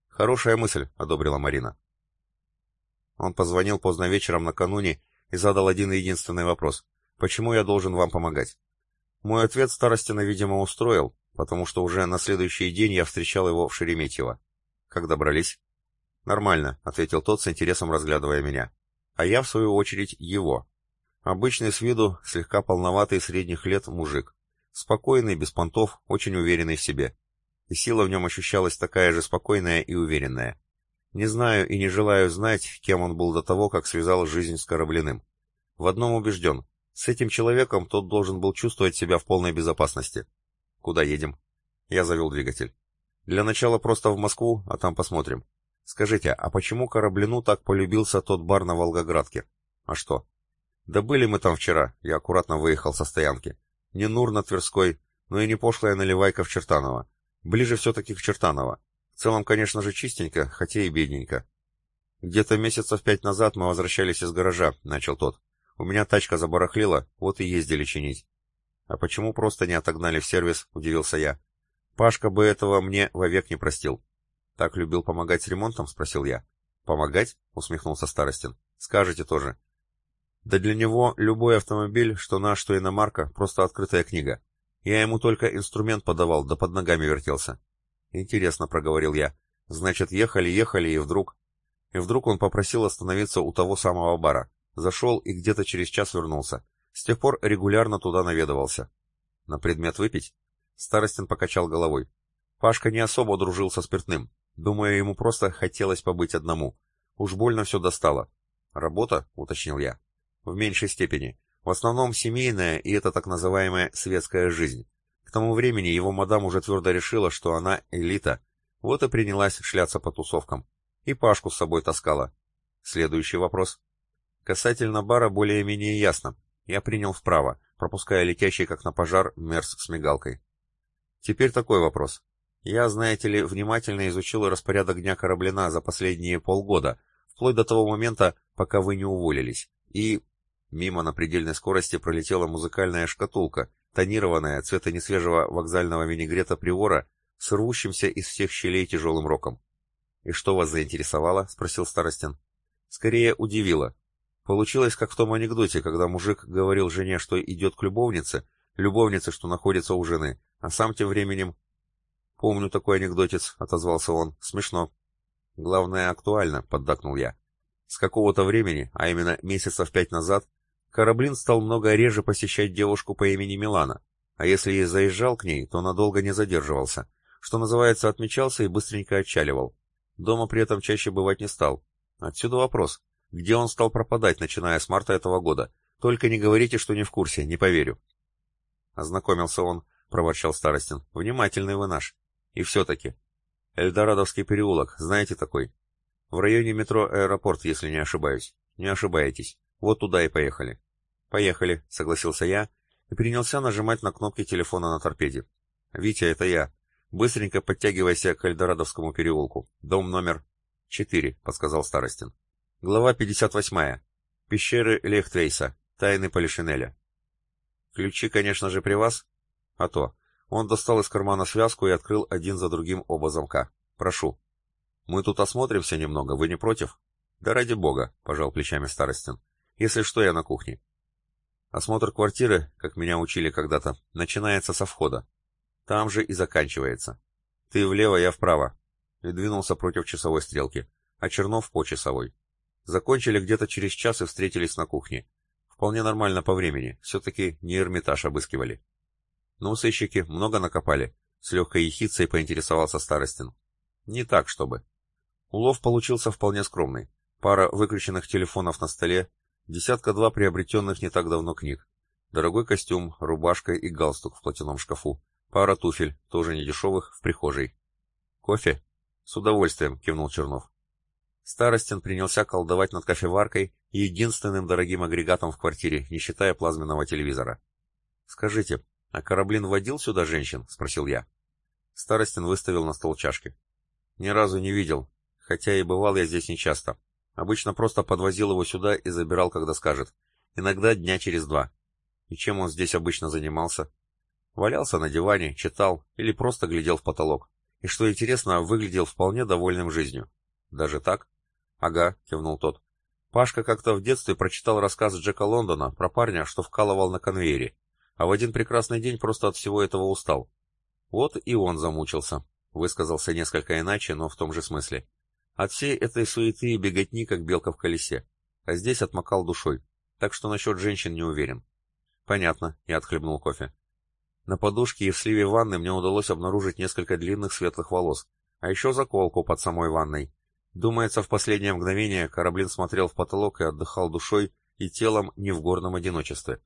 «Хорошая мысль», — одобрила Марина. Он позвонил поздно вечером накануне и задал один единственный вопрос. «Почему я должен вам помогать?» Мой ответ Старостина, видимо, устроил, потому что уже на следующий день я встречал его в Шереметьево. «Как добрались?» «Нормально», — ответил тот с интересом разглядывая меня. А я, в свою очередь, его. Обычный с виду, слегка полноватый средних лет мужик. Спокойный, без понтов, очень уверенный в себе. и сила в нем ощущалась такая же спокойная и уверенная. Не знаю и не желаю знать, кем он был до того, как связал жизнь с Кораблиным. В одном убежден. С этим человеком тот должен был чувствовать себя в полной безопасности. Куда едем? Я завел двигатель. Для начала просто в Москву, а там посмотрим. Скажите, а почему Кораблину так полюбился тот бар на Волгоградке? А что? Да были мы там вчера, я аккуратно выехал со стоянки. Не Нур на Тверской, но и не пошлая наливайка в Чертаново. Ближе все-таки к Чертаново. В целом, конечно же, чистенько, хотя и бедненько. Где-то месяцев пять назад мы возвращались из гаража, начал тот. У меня тачка забарахлила, вот и ездили чинить. А почему просто не отогнали в сервис, удивился я. Пашка бы этого мне вовек не простил. Так любил помогать с ремонтом, спросил я. Помогать? усмехнулся Старостин. Скажете тоже. Да для него любой автомобиль, что наш, что иномарка, просто открытая книга. Я ему только инструмент подавал, да под ногами вертелся. «Интересно», — проговорил я. «Значит, ехали, ехали, и вдруг...» И вдруг он попросил остановиться у того самого бара. Зашел и где-то через час вернулся. С тех пор регулярно туда наведывался. На предмет выпить? Старостин покачал головой. Пашка не особо дружил со спиртным. Думаю, ему просто хотелось побыть одному. Уж больно все достало. Работа, уточнил я. В меньшей степени. В основном семейная и это так называемая светская жизнь тому времени его мадам уже твердо решила, что она элита, вот и принялась шляться по тусовкам. И Пашку с собой таскала. Следующий вопрос. Касательно бара более-менее ясно. Я принял вправо, пропуская летящий как на пожар мерз с мигалкой. Теперь такой вопрос. Я, знаете ли, внимательно изучил распорядок дня Кораблина за последние полгода, вплоть до того момента, пока вы не уволились. И... Мимо на предельной скорости пролетела музыкальная шкатулка, тонированная, цвета несвежего вокзального винегрета привора, с рвущимся из всех щелей тяжелым роком. «И что вас заинтересовало?» — спросил Старостин. «Скорее удивило. Получилось, как в том анекдоте, когда мужик говорил жене, что идет к любовнице, любовнице, что находится у жены, а сам тем временем...» «Помню такой анекдотец», — отозвался он. «Смешно». «Главное, актуально», — поддакнул я. С какого-то времени, а именно месяцев пять назад, Кораблин стал много реже посещать девушку по имени Милана, а если и заезжал к ней, то надолго не задерживался, что называется, отмечался и быстренько отчаливал. Дома при этом чаще бывать не стал. Отсюда вопрос, где он стал пропадать, начиная с марта этого года? Только не говорите, что не в курсе, не поверю. Ознакомился он, проворчал Старостин. Внимательный вы наш. И все-таки. Эльдорадовский переулок, знаете такой? В районе метро «Аэропорт», если не ошибаюсь. Не ошибаетесь. Вот туда и поехали. «Поехали», — согласился я и принялся нажимать на кнопки телефона на торпеде. «Витя, это я. Быстренько подтягивайся к Эльдорадовскому переулку. Дом номер...» «Четыре», — подсказал Старостин. Глава 58. Пещеры Лехтрейса. Тайны Полишинеля. «Ключи, конечно же, при вас?» «А то». Он достал из кармана связку и открыл один за другим оба замка. «Прошу». «Мы тут осмотримся немного, вы не против?» «Да ради бога», — пожал плечами Старостин. «Если что, я на кухне. Осмотр квартиры, как меня учили когда-то, начинается со входа. Там же и заканчивается. Ты влево, я вправо. И двинулся против часовой стрелки, а Чернов по часовой. Закончили где-то через час и встретились на кухне. Вполне нормально по времени, все-таки не Эрмитаж обыскивали. Ну, сыщики много накопали. С легкой ехицей поинтересовался Старостин. Не так, чтобы. Улов получился вполне скромный. Пара выключенных телефонов на столе, Десятка-два приобретенных не так давно книг. Дорогой костюм, рубашка и галстук в платяном шкафу. Пара туфель, тоже недешевых, в прихожей. «Кофе?» «С удовольствием», — кивнул Чернов. Старостин принялся колдовать над кофеваркой единственным дорогим агрегатом в квартире, не считая плазменного телевизора. «Скажите, а Кораблин водил сюда женщин?» — спросил я. Старостин выставил на стол чашки. «Ни разу не видел, хотя и бывал я здесь нечасто. Обычно просто подвозил его сюда и забирал, когда скажет. Иногда дня через два. И чем он здесь обычно занимался? Валялся на диване, читал или просто глядел в потолок. И что интересно, выглядел вполне довольным жизнью. Даже так? Ага, кивнул тот. Пашка как-то в детстве прочитал рассказ Джека Лондона про парня, что вкалывал на конвейере, а в один прекрасный день просто от всего этого устал. Вот и он замучился. Высказался несколько иначе, но в том же смысле. От всей этой суеты и беготни, как белка в колесе. А здесь отмокал душой. Так что насчет женщин не уверен. Понятно, я отхлебнул кофе. На подушке и в сливе ванны мне удалось обнаружить несколько длинных светлых волос, а еще заколку под самой ванной. Думается, в последнее мгновение Кораблин смотрел в потолок и отдыхал душой и телом не в горном одиночестве.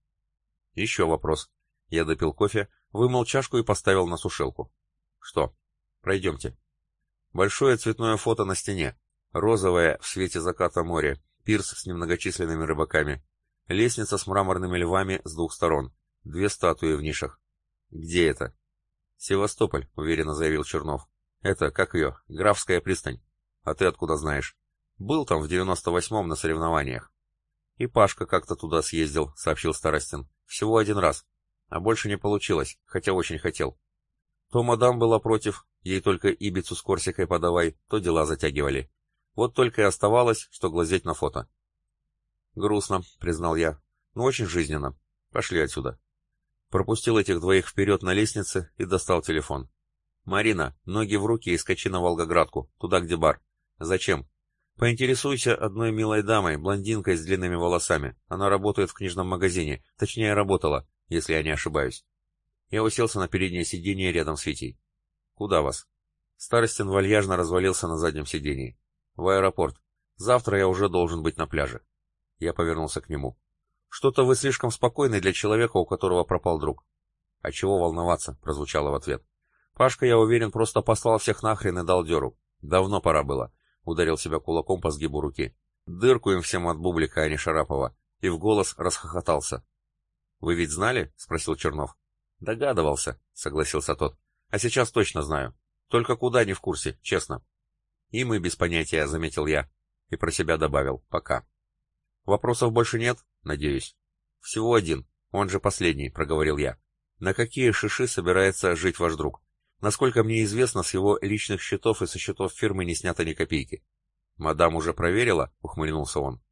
Еще вопрос. Я допил кофе, вымыл чашку и поставил на сушилку. Что? Пройдемте. Большое цветное фото на стене. Розовое в свете заката море, пирс с немногочисленными рыбаками, лестница с мраморными львами с двух сторон, две статуи в нишах. Где это? Севастополь, уверенно заявил Чернов. Это, как ее, Графская пристань. А ты откуда знаешь? Был там в девяносто восьмом на соревнованиях. И Пашка как-то туда съездил, сообщил Старостин. Всего один раз. А больше не получилось, хотя очень хотел. То мадам была против, ей только Ибицу с Корсикой подавай, то дела затягивали. Вот только и оставалось, что глазеть на фото. Грустно, признал я, но очень жизненно. Пошли отсюда. Пропустил этих двоих вперед на лестнице и достал телефон. «Марина, ноги в руки и скачи на Волгоградку, туда, где бар. Зачем? Поинтересуйся одной милой дамой, блондинкой с длинными волосами. Она работает в книжном магазине, точнее работала, если я не ошибаюсь. Я уселся на переднее сиденье рядом с Витей. «Куда вас?» Старостин вальяжно развалился на заднем сиденье. «В аэропорт. Завтра я уже должен быть на пляже». Я повернулся к нему. «Что-то вы слишком спокойный для человека, у которого пропал друг». «А чего волноваться?» — прозвучало в ответ. «Пашка, я уверен, просто послал всех нахрен и дал дёру. Давно пора было». Ударил себя кулаком по сгибу руки. «Дырку им всем от Бублика, а не Шарапова». И в голос расхохотался. «Вы ведь знали?» — спросил Чернов. «Догадывался», — согласился тот. «А сейчас точно знаю. Только куда не в курсе, честно». «И мы без понятия», — заметил я. И про себя добавил. «Пока». «Вопросов больше нет?» «Надеюсь». «Всего один. Он же последний», — проговорил я. «На какие шиши собирается жить ваш друг? Насколько мне известно, с его личных счетов и со счетов фирмы не снято ни копейки». «Мадам уже проверила?» — ухмыльнулся он.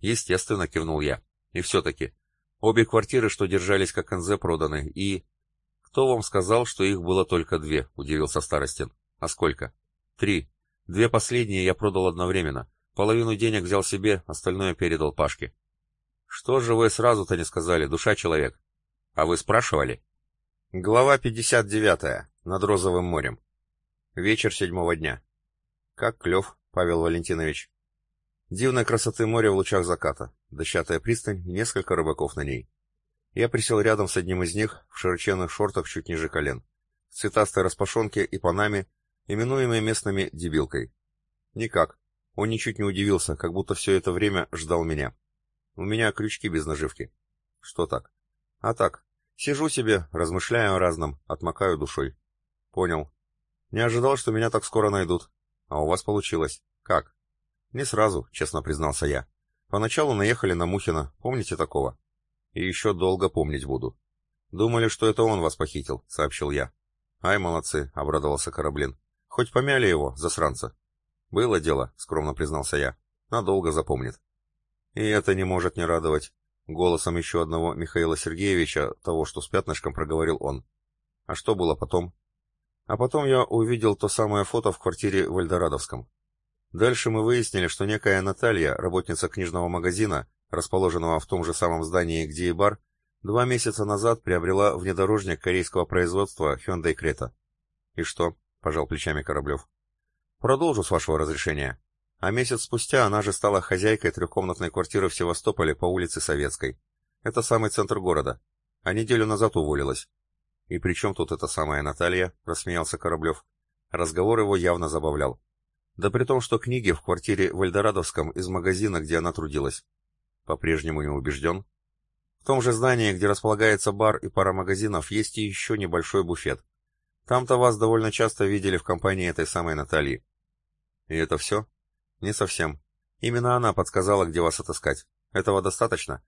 «Естественно», — кивнул я. «И все-таки, Обе квартиры, что держались как НЗ, проданы, и... Кто вам сказал, что их было только две? Удивился Старостин. А сколько? Три. Две последние я продал одновременно. Половину денег взял себе, остальное передал Пашке. Что же вы сразу-то не сказали, душа человек? А вы спрашивали? Глава 59. Над Розовым морем. Вечер седьмого дня. Как клев, Павел Валентинович. Дивной красоты море в лучах заката, дощатая пристань несколько рыбаков на ней. Я присел рядом с одним из них, в широченных шортах чуть ниже колен, в цветастой распашонке и панаме, именуемой местными дебилкой. Никак. Он ничуть не удивился, как будто все это время ждал меня. У меня крючки без наживки. Что так? А так. Сижу себе, размышляю о разном, отмокаю душой. Понял. Не ожидал, что меня так скоро найдут. А у вас получилось. Как? «Не сразу», — честно признался я. «Поначалу наехали на Мухина, помните такого?» «И еще долго помнить буду». «Думали, что это он вас похитил», — сообщил я. «Ай, молодцы», — обрадовался Кораблин. «Хоть помяли его, засранца». «Было дело», — скромно признался я. «Надолго запомнит». «И это не может не радовать», — голосом еще одного Михаила Сергеевича, того, что с пятнышком проговорил он. «А что было потом?» «А потом я увидел то самое фото в квартире в Эльдорадовском. Дальше мы выяснили, что некая Наталья, работница книжного магазина, расположенного в том же самом здании, где и бар, два месяца назад приобрела внедорожник корейского производства Hyundai Creta. «И что?» — пожал плечами Кораблев. «Продолжу, с вашего разрешения. А месяц спустя она же стала хозяйкой трехкомнатной квартиры в Севастополе по улице Советской. Это самый центр города. А неделю назад уволилась». «И при чем тут эта самая Наталья?» — рассмеялся Кораблев. Разговор его явно забавлял. Да при том, что книги в квартире в Эльдорадовском из магазина, где она трудилась. По-прежнему не убежден. В том же здании, где располагается бар и пара магазинов, есть и еще небольшой буфет. Там-то вас довольно часто видели в компании этой самой Натальи. И это все? Не совсем. Именно она подсказала, где вас отыскать. Этого достаточно?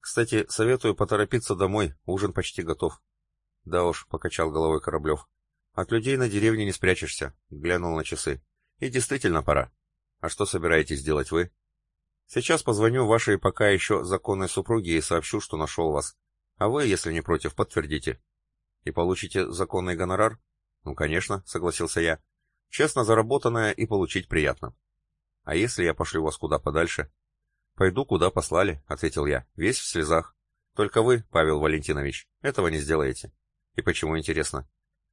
Кстати, советую поторопиться домой, ужин почти готов. Да уж, покачал головой Кораблев. От людей на деревне не спрячешься, глянул на часы. И действительно пора. А что собираетесь делать вы? Сейчас позвоню вашей пока еще законной супруге и сообщу, что нашел вас. А вы, если не против, подтвердите. И получите законный гонорар? Ну, конечно, согласился я. Честно заработанное и получить приятно. А если я пошлю вас куда подальше? Пойду, куда послали, ответил я, весь в слезах. Только вы, Павел Валентинович, этого не сделаете. И почему, интересно?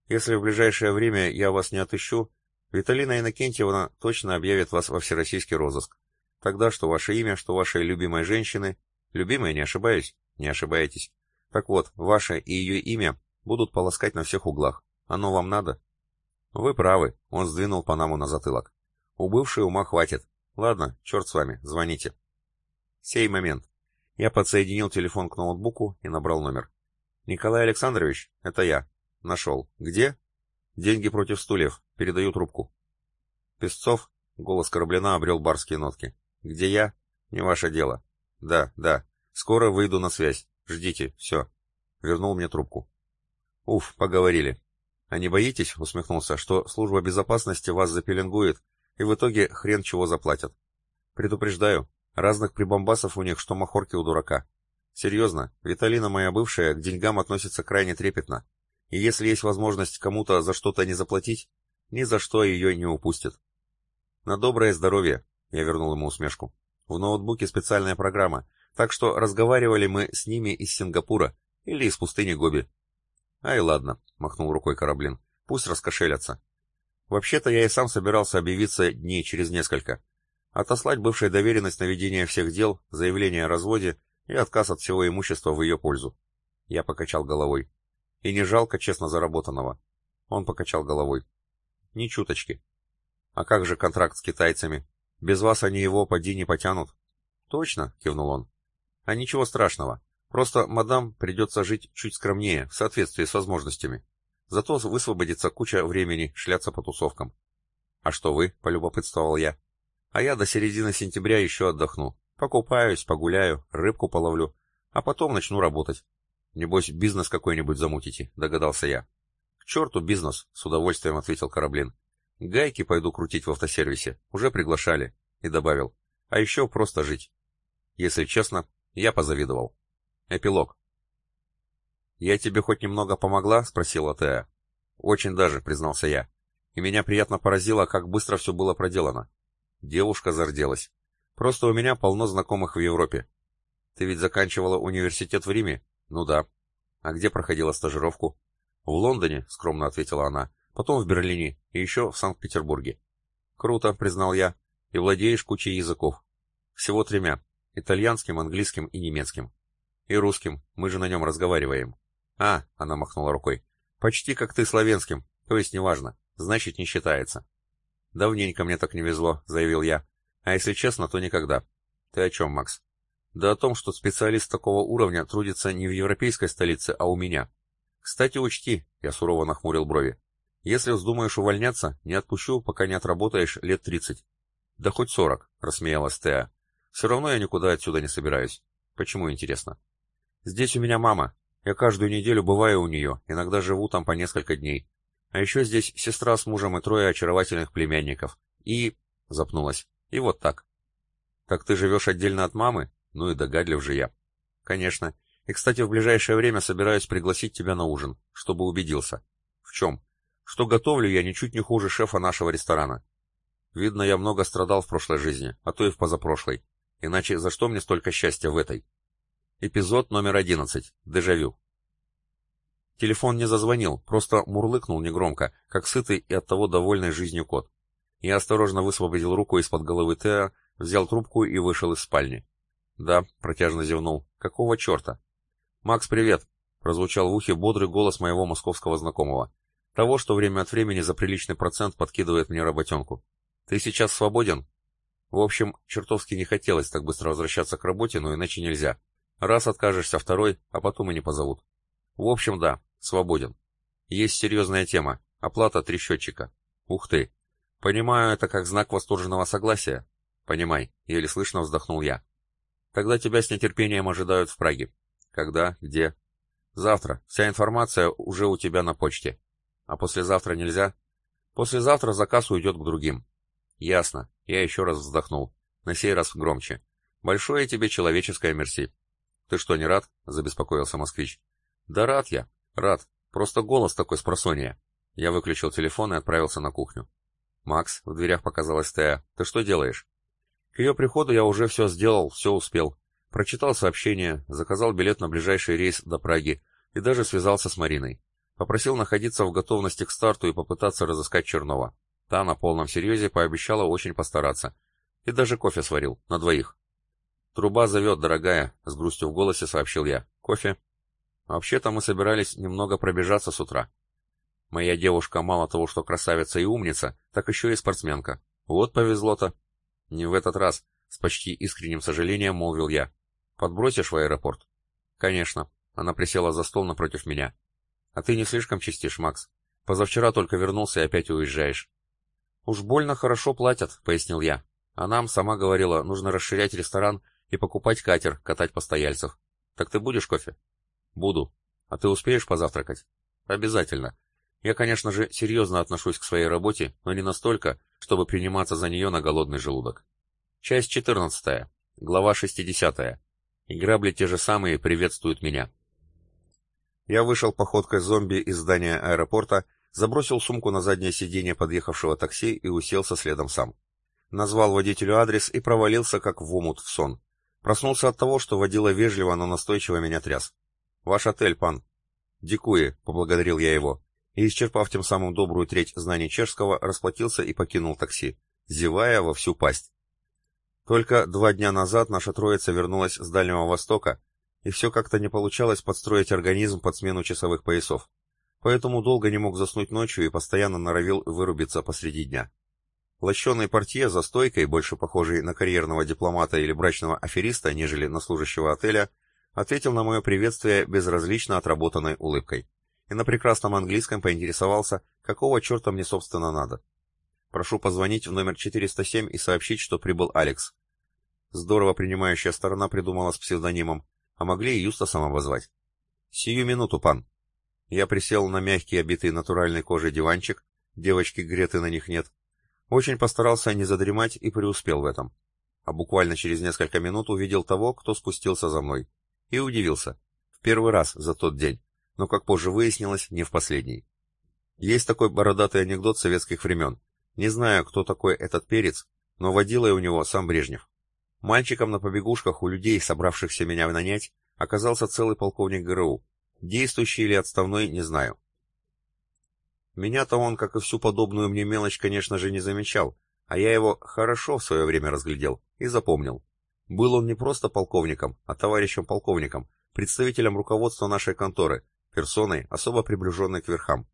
Если в ближайшее время я вас не отыщу, Виталина Иннокентьевна точно объявит вас во всероссийский розыск. Тогда что ваше имя, что вашей любимой женщины... Любимая, не ошибаюсь? Не ошибаетесь. Так вот, ваше и ее имя будут полоскать на всех углах. Оно вам надо? Вы правы, он сдвинул Панаму на затылок. У бывшей ума хватит. Ладно, черт с вами, звоните. Сей момент. Я подсоединил телефон к ноутбуку и набрал номер. Николай Александрович, это я. Нашел. Где? Деньги против стульев. Передаю трубку. Песцов, голос Кораблина обрел барские нотки. Где я? Не ваше дело. Да, да. Скоро выйду на связь. Ждите. Все. Вернул мне трубку. Уф, поговорили. А не боитесь, усмехнулся, что служба безопасности вас запеленгует, и в итоге хрен чего заплатят. Предупреждаю, разных прибамбасов у них, что махорки у дурака. Серьезно, Виталина моя бывшая к деньгам относится крайне трепетно. И если есть возможность кому-то за что-то не заплатить, ни за что ее не упустит. На доброе здоровье, я вернул ему усмешку. В ноутбуке специальная программа, так что разговаривали мы с ними из Сингапура или из пустыни Гоби. Ай, ладно, махнул рукой Кораблин. Пусть раскошелятся. Вообще-то я и сам собирался объявиться дней через несколько. Отослать бывшей доверенность на ведение всех дел, заявление о разводе и отказ от всего имущества в ее пользу. Я покачал головой. И не жалко честно заработанного. Он покачал головой. Ни чуточки. А как же контракт с китайцами? Без вас они его поди не потянут. Точно, кивнул он. А ничего страшного. Просто мадам придется жить чуть скромнее, в соответствии с возможностями. Зато высвободится куча времени шляться по тусовкам. А что вы? Полюбопытствовал я. А я до середины сентября еще отдохну. Покупаюсь, погуляю, рыбку половлю, а потом начну работать. Небось, бизнес какой-нибудь замутите, догадался я. К черту бизнес, с удовольствием ответил Кораблин. Гайки пойду крутить в автосервисе, уже приглашали. И добавил, а еще просто жить. Если честно, я позавидовал. Эпилог. «Я тебе хоть немного помогла?» — спросила Теа. «Очень даже», — признался я. И меня приятно поразило, как быстро все было проделано. Девушка зарделась. Просто у меня полно знакомых в Европе. Ты ведь заканчивала университет в Риме? Ну да. А где проходила стажировку? В Лондоне, скромно ответила она. Потом в Берлине и еще в Санкт-Петербурге. Круто, признал я. И владеешь кучей языков. Всего тремя. Итальянским, английским и немецким. И русским. Мы же на нем разговариваем. А, она махнула рукой. Почти как ты славянским. То есть неважно. Значит, не считается. Давненько мне так не везло, заявил я. А если честно, то никогда. Ты о чем, Макс? Да о том, что специалист такого уровня трудится не в европейской столице, а у меня. Кстати, учти, я сурово нахмурил брови. Если вздумаешь увольняться, не отпущу, пока не отработаешь лет тридцать. Да хоть сорок, рассмеялась Теа. Все равно я никуда отсюда не собираюсь. Почему, интересно? Здесь у меня мама. Я каждую неделю бываю у нее, иногда живу там по несколько дней. А еще здесь сестра с мужем и трое очаровательных племянников. И... Запнулась. И вот так. Так ты живешь отдельно от мамы? Ну и догадлив же я. Конечно. И, кстати, в ближайшее время собираюсь пригласить тебя на ужин, чтобы убедился. В чем? Что готовлю я ничуть не хуже шефа нашего ресторана. Видно, я много страдал в прошлой жизни, а то и в позапрошлой. Иначе за что мне столько счастья в этой? Эпизод номер одиннадцать. Дежавю. Телефон не зазвонил, просто мурлыкнул негромко, как сытый и оттого довольный жизнью кот. Я осторожно высвободил руку из-под головы Теа, взял трубку и вышел из спальни. «Да», — протяжно зевнул. «Какого черта?» «Макс, привет!» — прозвучал в ухе бодрый голос моего московского знакомого. Того, что время от времени за приличный процент подкидывает мне работенку. «Ты сейчас свободен?» В общем, чертовски не хотелось так быстро возвращаться к работе, но иначе нельзя. Раз откажешься, второй, а потом и не позовут. В общем, да, свободен. Есть серьезная тема. Оплата три счетчика. Ух ты. Понимаю это как знак восторженного согласия. Понимай, еле слышно вздохнул я. Тогда тебя с нетерпением ожидают в Праге. Когда? Где? Завтра. Вся информация уже у тебя на почте. А послезавтра нельзя? Послезавтра заказ уйдет к другим. Ясно. Я еще раз вздохнул. На сей раз громче. Большое тебе человеческое мерси. Ты что, не рад? Забеспокоился москвич. Да рад я. Рад. Просто голос такой спросонья. Я выключил телефон и отправился на кухню. «Макс», — в дверях показалась Тея, — «ты что делаешь?» К ее приходу я уже все сделал, все успел. Прочитал сообщение, заказал билет на ближайший рейс до Праги и даже связался с Мариной. Попросил находиться в готовности к старту и попытаться разыскать Чернова. Та на полном серьезе пообещала очень постараться. И даже кофе сварил, на двоих. «Труба зовет, дорогая», — с грустью в голосе сообщил я. «Кофе?» «Вообще-то мы собирались немного пробежаться с утра. Моя девушка мало того, что красавица и умница, так еще и спортсменка. Вот повезло-то». «Не в этот раз», — с почти искренним сожалением молвил я. «Подбросишь в аэропорт?» «Конечно». Она присела за стол напротив меня. «А ты не слишком чистишь, Макс? Позавчера только вернулся и опять уезжаешь». «Уж больно хорошо платят», — пояснил я. «А нам, сама говорила, нужно расширять ресторан и покупать катер, катать постояльцев. Так ты будешь кофе?» «Буду. А ты успеешь позавтракать?» «Обязательно. Я, конечно же, серьезно отношусь к своей работе, но не настолько, чтобы приниматься за нее на голодный желудок. Часть 14. Глава 60. И грабли те же самые приветствуют меня. Я вышел походкой зомби из здания аэропорта, забросил сумку на заднее сиденье подъехавшего такси и уселся следом сам. Назвал водителю адрес и провалился, как в омут в сон. Проснулся от того, что водила вежливо, но настойчиво меня тряс. «Ваш отель, пан». «Дикуе», — поблагодарил я его, и, исчерпав тем самым добрую треть знаний чешского, расплатился и покинул такси, зевая во всю пасть. Только два дня назад наша троица вернулась с Дальнего Востока, и все как-то не получалось подстроить организм под смену часовых поясов. Поэтому долго не мог заснуть ночью и постоянно норовил вырубиться посреди дня. Лощеный портье за стойкой, больше похожий на карьерного дипломата или брачного афериста, нежели на служащего отеля, ответил на мое приветствие безразлично отработанной улыбкой. И на прекрасном английском поинтересовался, какого черта мне собственно надо. Прошу позвонить в номер 407 и сообщить, что прибыл Алекс. Здорово принимающая сторона придумала с псевдонимом, а могли и Юстасом обозвать. Сию минуту, пан. Я присел на мягкий, обитый натуральной кожей диванчик, девочки Греты на них нет. Очень постарался не задремать и преуспел в этом. А буквально через несколько минут увидел того, кто спустился за мной. И удивился. В первый раз за тот день, но, как позже выяснилось, не в последний. Есть такой бородатый анекдот советских времен. Не знаю, кто такой этот перец, но водила у него сам Брежнев. Мальчиком на побегушках у людей, собравшихся меня нанять, оказался целый полковник ГРУ. Действующий или отставной, не знаю. Меня-то он, как и всю подобную мне мелочь, конечно же, не замечал, а я его хорошо в свое время разглядел и запомнил. Был он не просто полковником, а товарищем-полковником, представителем руководства нашей конторы, персоной, особо приближенной к верхам.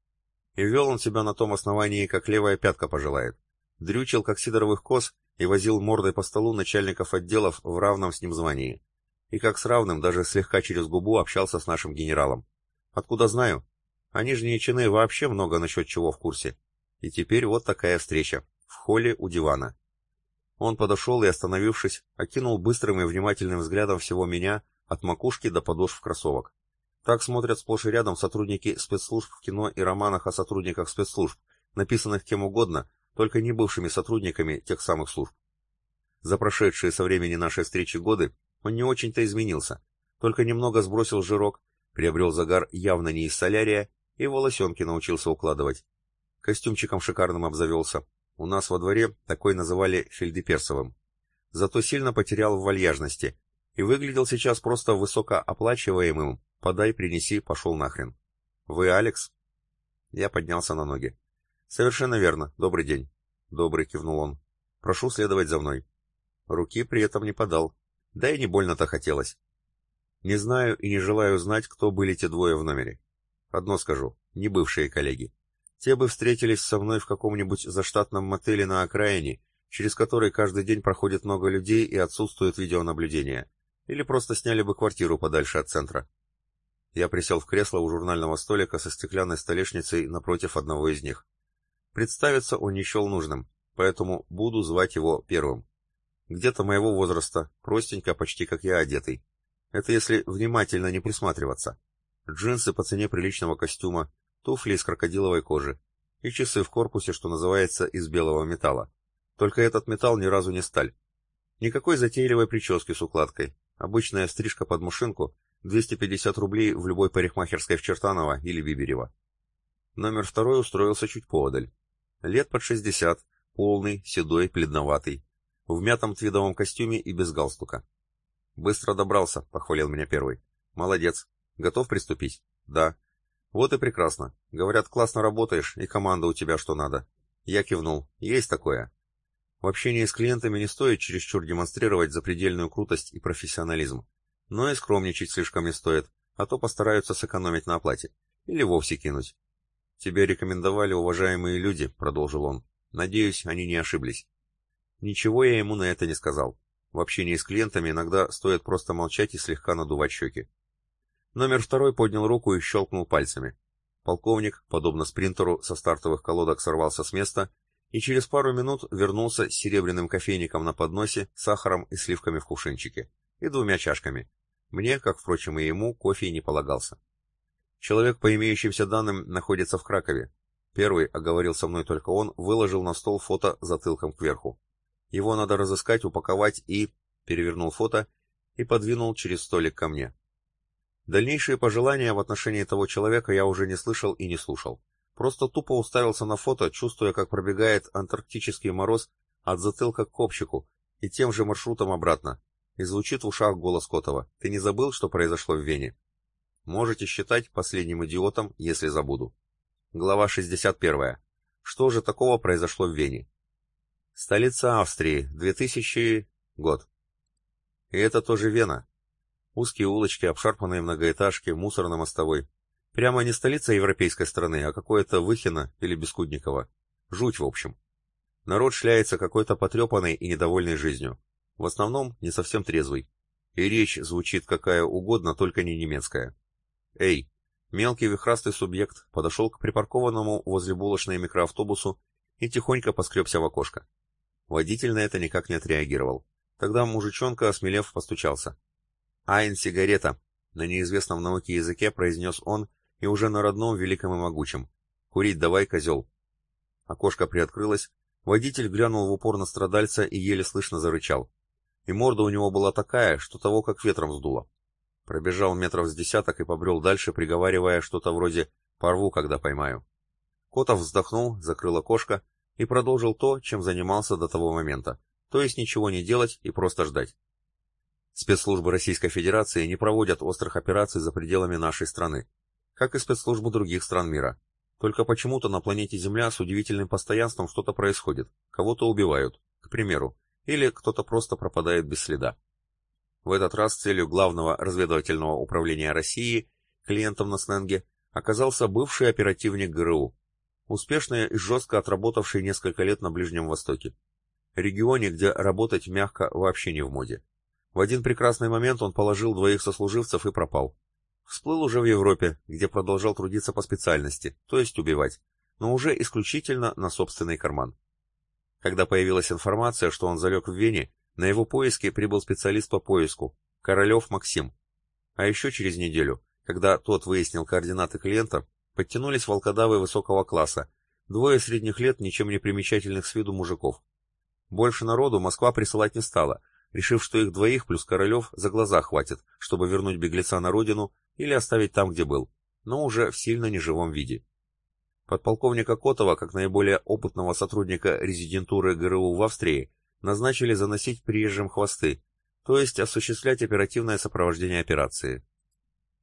И вел он себя на том основании, как левая пятка пожелает. Дрючил, как сидоровых коз, и возил мордой по столу начальников отделов в равном с ним звании. И как с равным, даже слегка через губу общался с нашим генералом. Откуда знаю? А нижние чины вообще много насчет чего в курсе. И теперь вот такая встреча. В холле у дивана. Он подошел и, остановившись, окинул быстрым и внимательным взглядом всего меня от макушки до подошв кроссовок. Так смотрят сплошь и рядом сотрудники спецслужб в кино и романах о сотрудниках спецслужб, написанных кем угодно, только не бывшими сотрудниками тех самых служб. За прошедшие со времени нашей встречи годы он не очень-то изменился, только немного сбросил жирок, приобрел загар явно не из солярия и волосенки научился укладывать. Костюмчиком шикарным обзавелся. У нас во дворе такой называли фельдеперсовым. Зато сильно потерял в вальяжности и выглядел сейчас просто высокооплачиваемым «Подай, принеси, пошел нахрен». «Вы Алекс?» Я поднялся на ноги. «Совершенно верно. Добрый день». «Добрый», — кивнул он. «Прошу следовать за мной». Руки при этом не подал. Да и не больно-то хотелось. Не знаю и не желаю знать, кто были те двое в номере. Одно скажу, не бывшие коллеги. Те бы встретились со мной в каком-нибудь заштатном мотеле на окраине, через который каждый день проходит много людей и отсутствует видеонаблюдение. Или просто сняли бы квартиру подальше от центра. Я присел в кресло у журнального столика со стеклянной столешницей напротив одного из них. Представиться он не счел нужным, поэтому буду звать его первым. Где-то моего возраста, простенько, почти как я одетый. Это если внимательно не присматриваться. Джинсы по цене приличного костюма, туфли из крокодиловой кожи и часы в корпусе, что называется, из белого металла. Только этот металл ни разу не сталь. Никакой затейливой прически с укладкой. Обычная стрижка под мушинку 250 рублей в любой парикмахерской в Чертаново или Биберево. Номер второй устроился чуть поодаль. Лет под 60, полный, седой, пледноватый, в мятом твидовом костюме и без галстука. «Быстро добрался», — похвалил меня первый. «Молодец. Готов приступить?» «Да». Вот и прекрасно. Говорят, классно работаешь, и команда у тебя что надо. Я кивнул. Есть такое. В общении с клиентами не стоит чересчур демонстрировать запредельную крутость и профессионализм. Но и скромничать слишком не стоит, а то постараются сэкономить на оплате. Или вовсе кинуть. «Тебе рекомендовали уважаемые люди», — продолжил он. «Надеюсь, они не ошиблись». Ничего я ему на это не сказал. В общении с клиентами иногда стоит просто молчать и слегка надувать щеки. Номер второй поднял руку и щелкнул пальцами. Полковник, подобно спринтеру, со стартовых колодок сорвался с места и через пару минут вернулся с серебряным кофейником на подносе, сахаром и сливками в кувшинчике, и двумя чашками. Мне, как, впрочем, и ему, кофе не полагался. Человек, по имеющимся данным, находится в Кракове. Первый, оговорил со мной только он, выложил на стол фото затылком кверху. Его надо разыскать, упаковать и... Перевернул фото и подвинул через столик ко мне. Дальнейшие пожелания в отношении того человека я уже не слышал и не слушал. Просто тупо уставился на фото, чувствуя, как пробегает антарктический мороз от затылка к копчику и тем же маршрутом обратно. И звучит в ушах голос Котова. «Ты не забыл, что произошло в Вене?» Можете считать последним идиотом, если забуду. Глава 61. Что же такого произошло в Вене? Столица Австрии, 2000 год. И это тоже Вена. Узкие улочки, обшарпанные многоэтажки, мусор на мостовой. Прямо не столица европейской страны, а какое-то Выхино или Бескудниково. Жуть, в общем. Народ шляется какой-то потрепанный и недовольный жизнью. В основном не совсем трезвый. И речь звучит какая угодно, только не немецкая. Эй! Мелкий вихрастый субъект подошел к припаркованному возле булочной микроавтобусу и тихонько поскребся в окошко. Водитель на это никак не отреагировал. Тогда мужичонка, осмелев, постучался. «Айн, сигарета!» — на неизвестном науке языке произнес он, и уже на родном, великом и могучем. «Курить давай, козел!» Окошко приоткрылось, водитель глянул в упор на страдальца и еле слышно зарычал. И морда у него была такая, что того как ветром сдуло. Пробежал метров с десяток и побрел дальше, приговаривая что-то вроде «порву, когда поймаю». Котов вздохнул, закрыл окошко и продолжил то, чем занимался до того момента, то есть ничего не делать и просто ждать. Спецслужбы Российской Федерации не проводят острых операций за пределами нашей страны, как и спецслужбы других стран мира. Только почему-то на планете Земля с удивительным постоянством что-то происходит, кого-то убивают, к примеру, или кто-то просто пропадает без следа. В этот раз целью главного разведывательного управления России, клиентом на сленге, оказался бывший оперативник ГРУ, успешно и жестко отработавший несколько лет на Ближнем Востоке. Регионе, где работать мягко вообще не в моде. В один прекрасный момент он положил двоих сослуживцев и пропал. Всплыл уже в Европе, где продолжал трудиться по специальности, то есть убивать, но уже исключительно на собственный карман. Когда появилась информация, что он залег в Вене, на его поиски прибыл специалист по поиску, Королев Максим. А еще через неделю, когда тот выяснил координаты клиента, Подтянулись волкодавы высокого класса, двое средних лет ничем не примечательных с виду мужиков. Больше народу Москва присылать не стала, решив, что их двоих плюс Королев за глаза хватит, чтобы вернуть беглеца на родину или оставить там, где был, но уже в сильно неживом виде. Подполковника Котова, как наиболее опытного сотрудника резидентуры ГРУ в Австрии, назначили заносить приезжим хвосты, то есть осуществлять оперативное сопровождение операции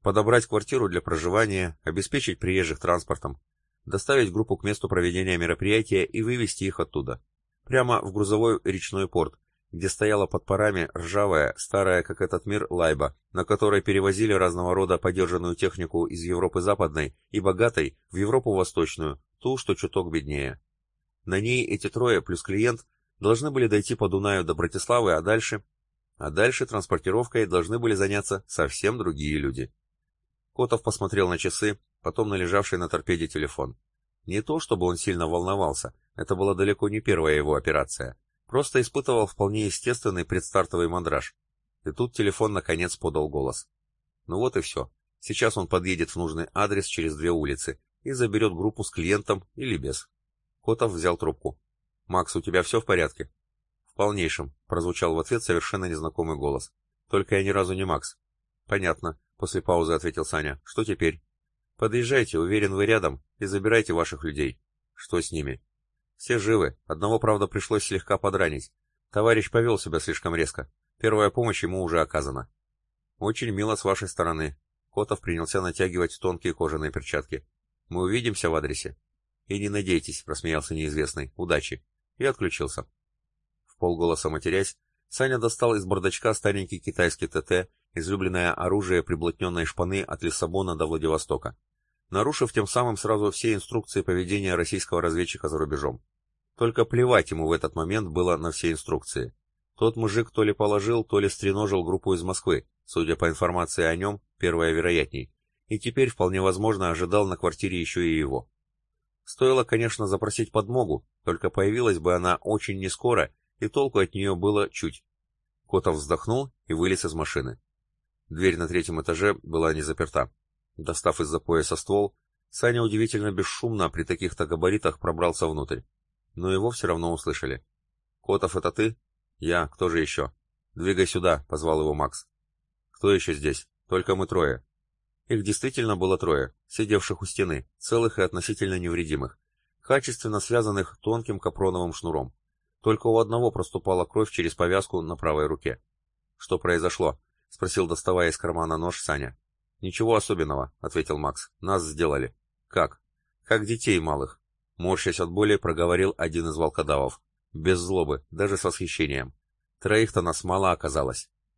подобрать квартиру для проживания, обеспечить приезжих транспортом, доставить группу к месту проведения мероприятия и вывести их оттуда. Прямо в грузовой речной порт, где стояла под парами ржавая, старая, как этот мир, лайба, на которой перевозили разного рода подержанную технику из Европы Западной и богатой в Европу Восточную, ту, что чуток беднее. На ней эти трое плюс клиент должны были дойти по Дунаю до Братиславы, а дальше... А дальше транспортировкой должны были заняться совсем другие люди. Котов посмотрел на часы, потом на лежавший на торпеде телефон. Не то, чтобы он сильно волновался, это была далеко не первая его операция. Просто испытывал вполне естественный предстартовый мандраж. И тут телефон наконец подал голос. Ну вот и все. Сейчас он подъедет в нужный адрес через две улицы и заберет группу с клиентом или без. Котов взял трубку. «Макс, у тебя все в порядке?» «В полнейшем», — прозвучал в ответ совершенно незнакомый голос. «Только я ни разу не Макс». «Понятно. После паузы ответил Саня. Что теперь? Подъезжайте, уверен, вы рядом, и забирайте ваших людей. Что с ними? Все живы. Одного, правда, пришлось слегка подранить. Товарищ повел себя слишком резко. Первая помощь ему уже оказана. Очень мило с вашей стороны. Котов принялся натягивать тонкие кожаные перчатки. «Мы увидимся в адресе?» «И не надейтесь», — просмеялся неизвестный. «Удачи!» И отключился. В полголоса матерясь, Саня достал из бардачка старенький китайский ТТ, излюбленное оружие приблотненной шпаны от Лиссабона до Владивостока, нарушив тем самым сразу все инструкции поведения российского разведчика за рубежом. Только плевать ему в этот момент было на все инструкции. Тот мужик то ли положил, то ли стреножил группу из Москвы, судя по информации о нем, первая вероятней, и теперь вполне возможно ожидал на квартире еще и его. Стоило, конечно, запросить подмогу, только появилась бы она очень нескоро, и толку от нее было чуть. Котов вздохнул и вылез из машины. Дверь на третьем этаже была не заперта. Достав из-за пояса ствол, Саня удивительно бесшумно при таких-то габаритах пробрался внутрь. Но его все равно услышали. «Котов, это ты?» «Я. Кто же еще?» «Двигай сюда», — позвал его Макс. «Кто еще здесь? Только мы трое». Их действительно было трое, сидевших у стены, целых и относительно невредимых, качественно связанных тонким капроновым шнуром. Только у одного проступала кровь через повязку на правой руке. «Что произошло?» — спросил, доставая из кармана нож Саня. «Ничего особенного», — ответил Макс. «Нас сделали». «Как?» «Как детей малых», — морщась от боли, проговорил один из волкодавов. Без злобы, даже с восхищением. Троих-то нас мало оказалось.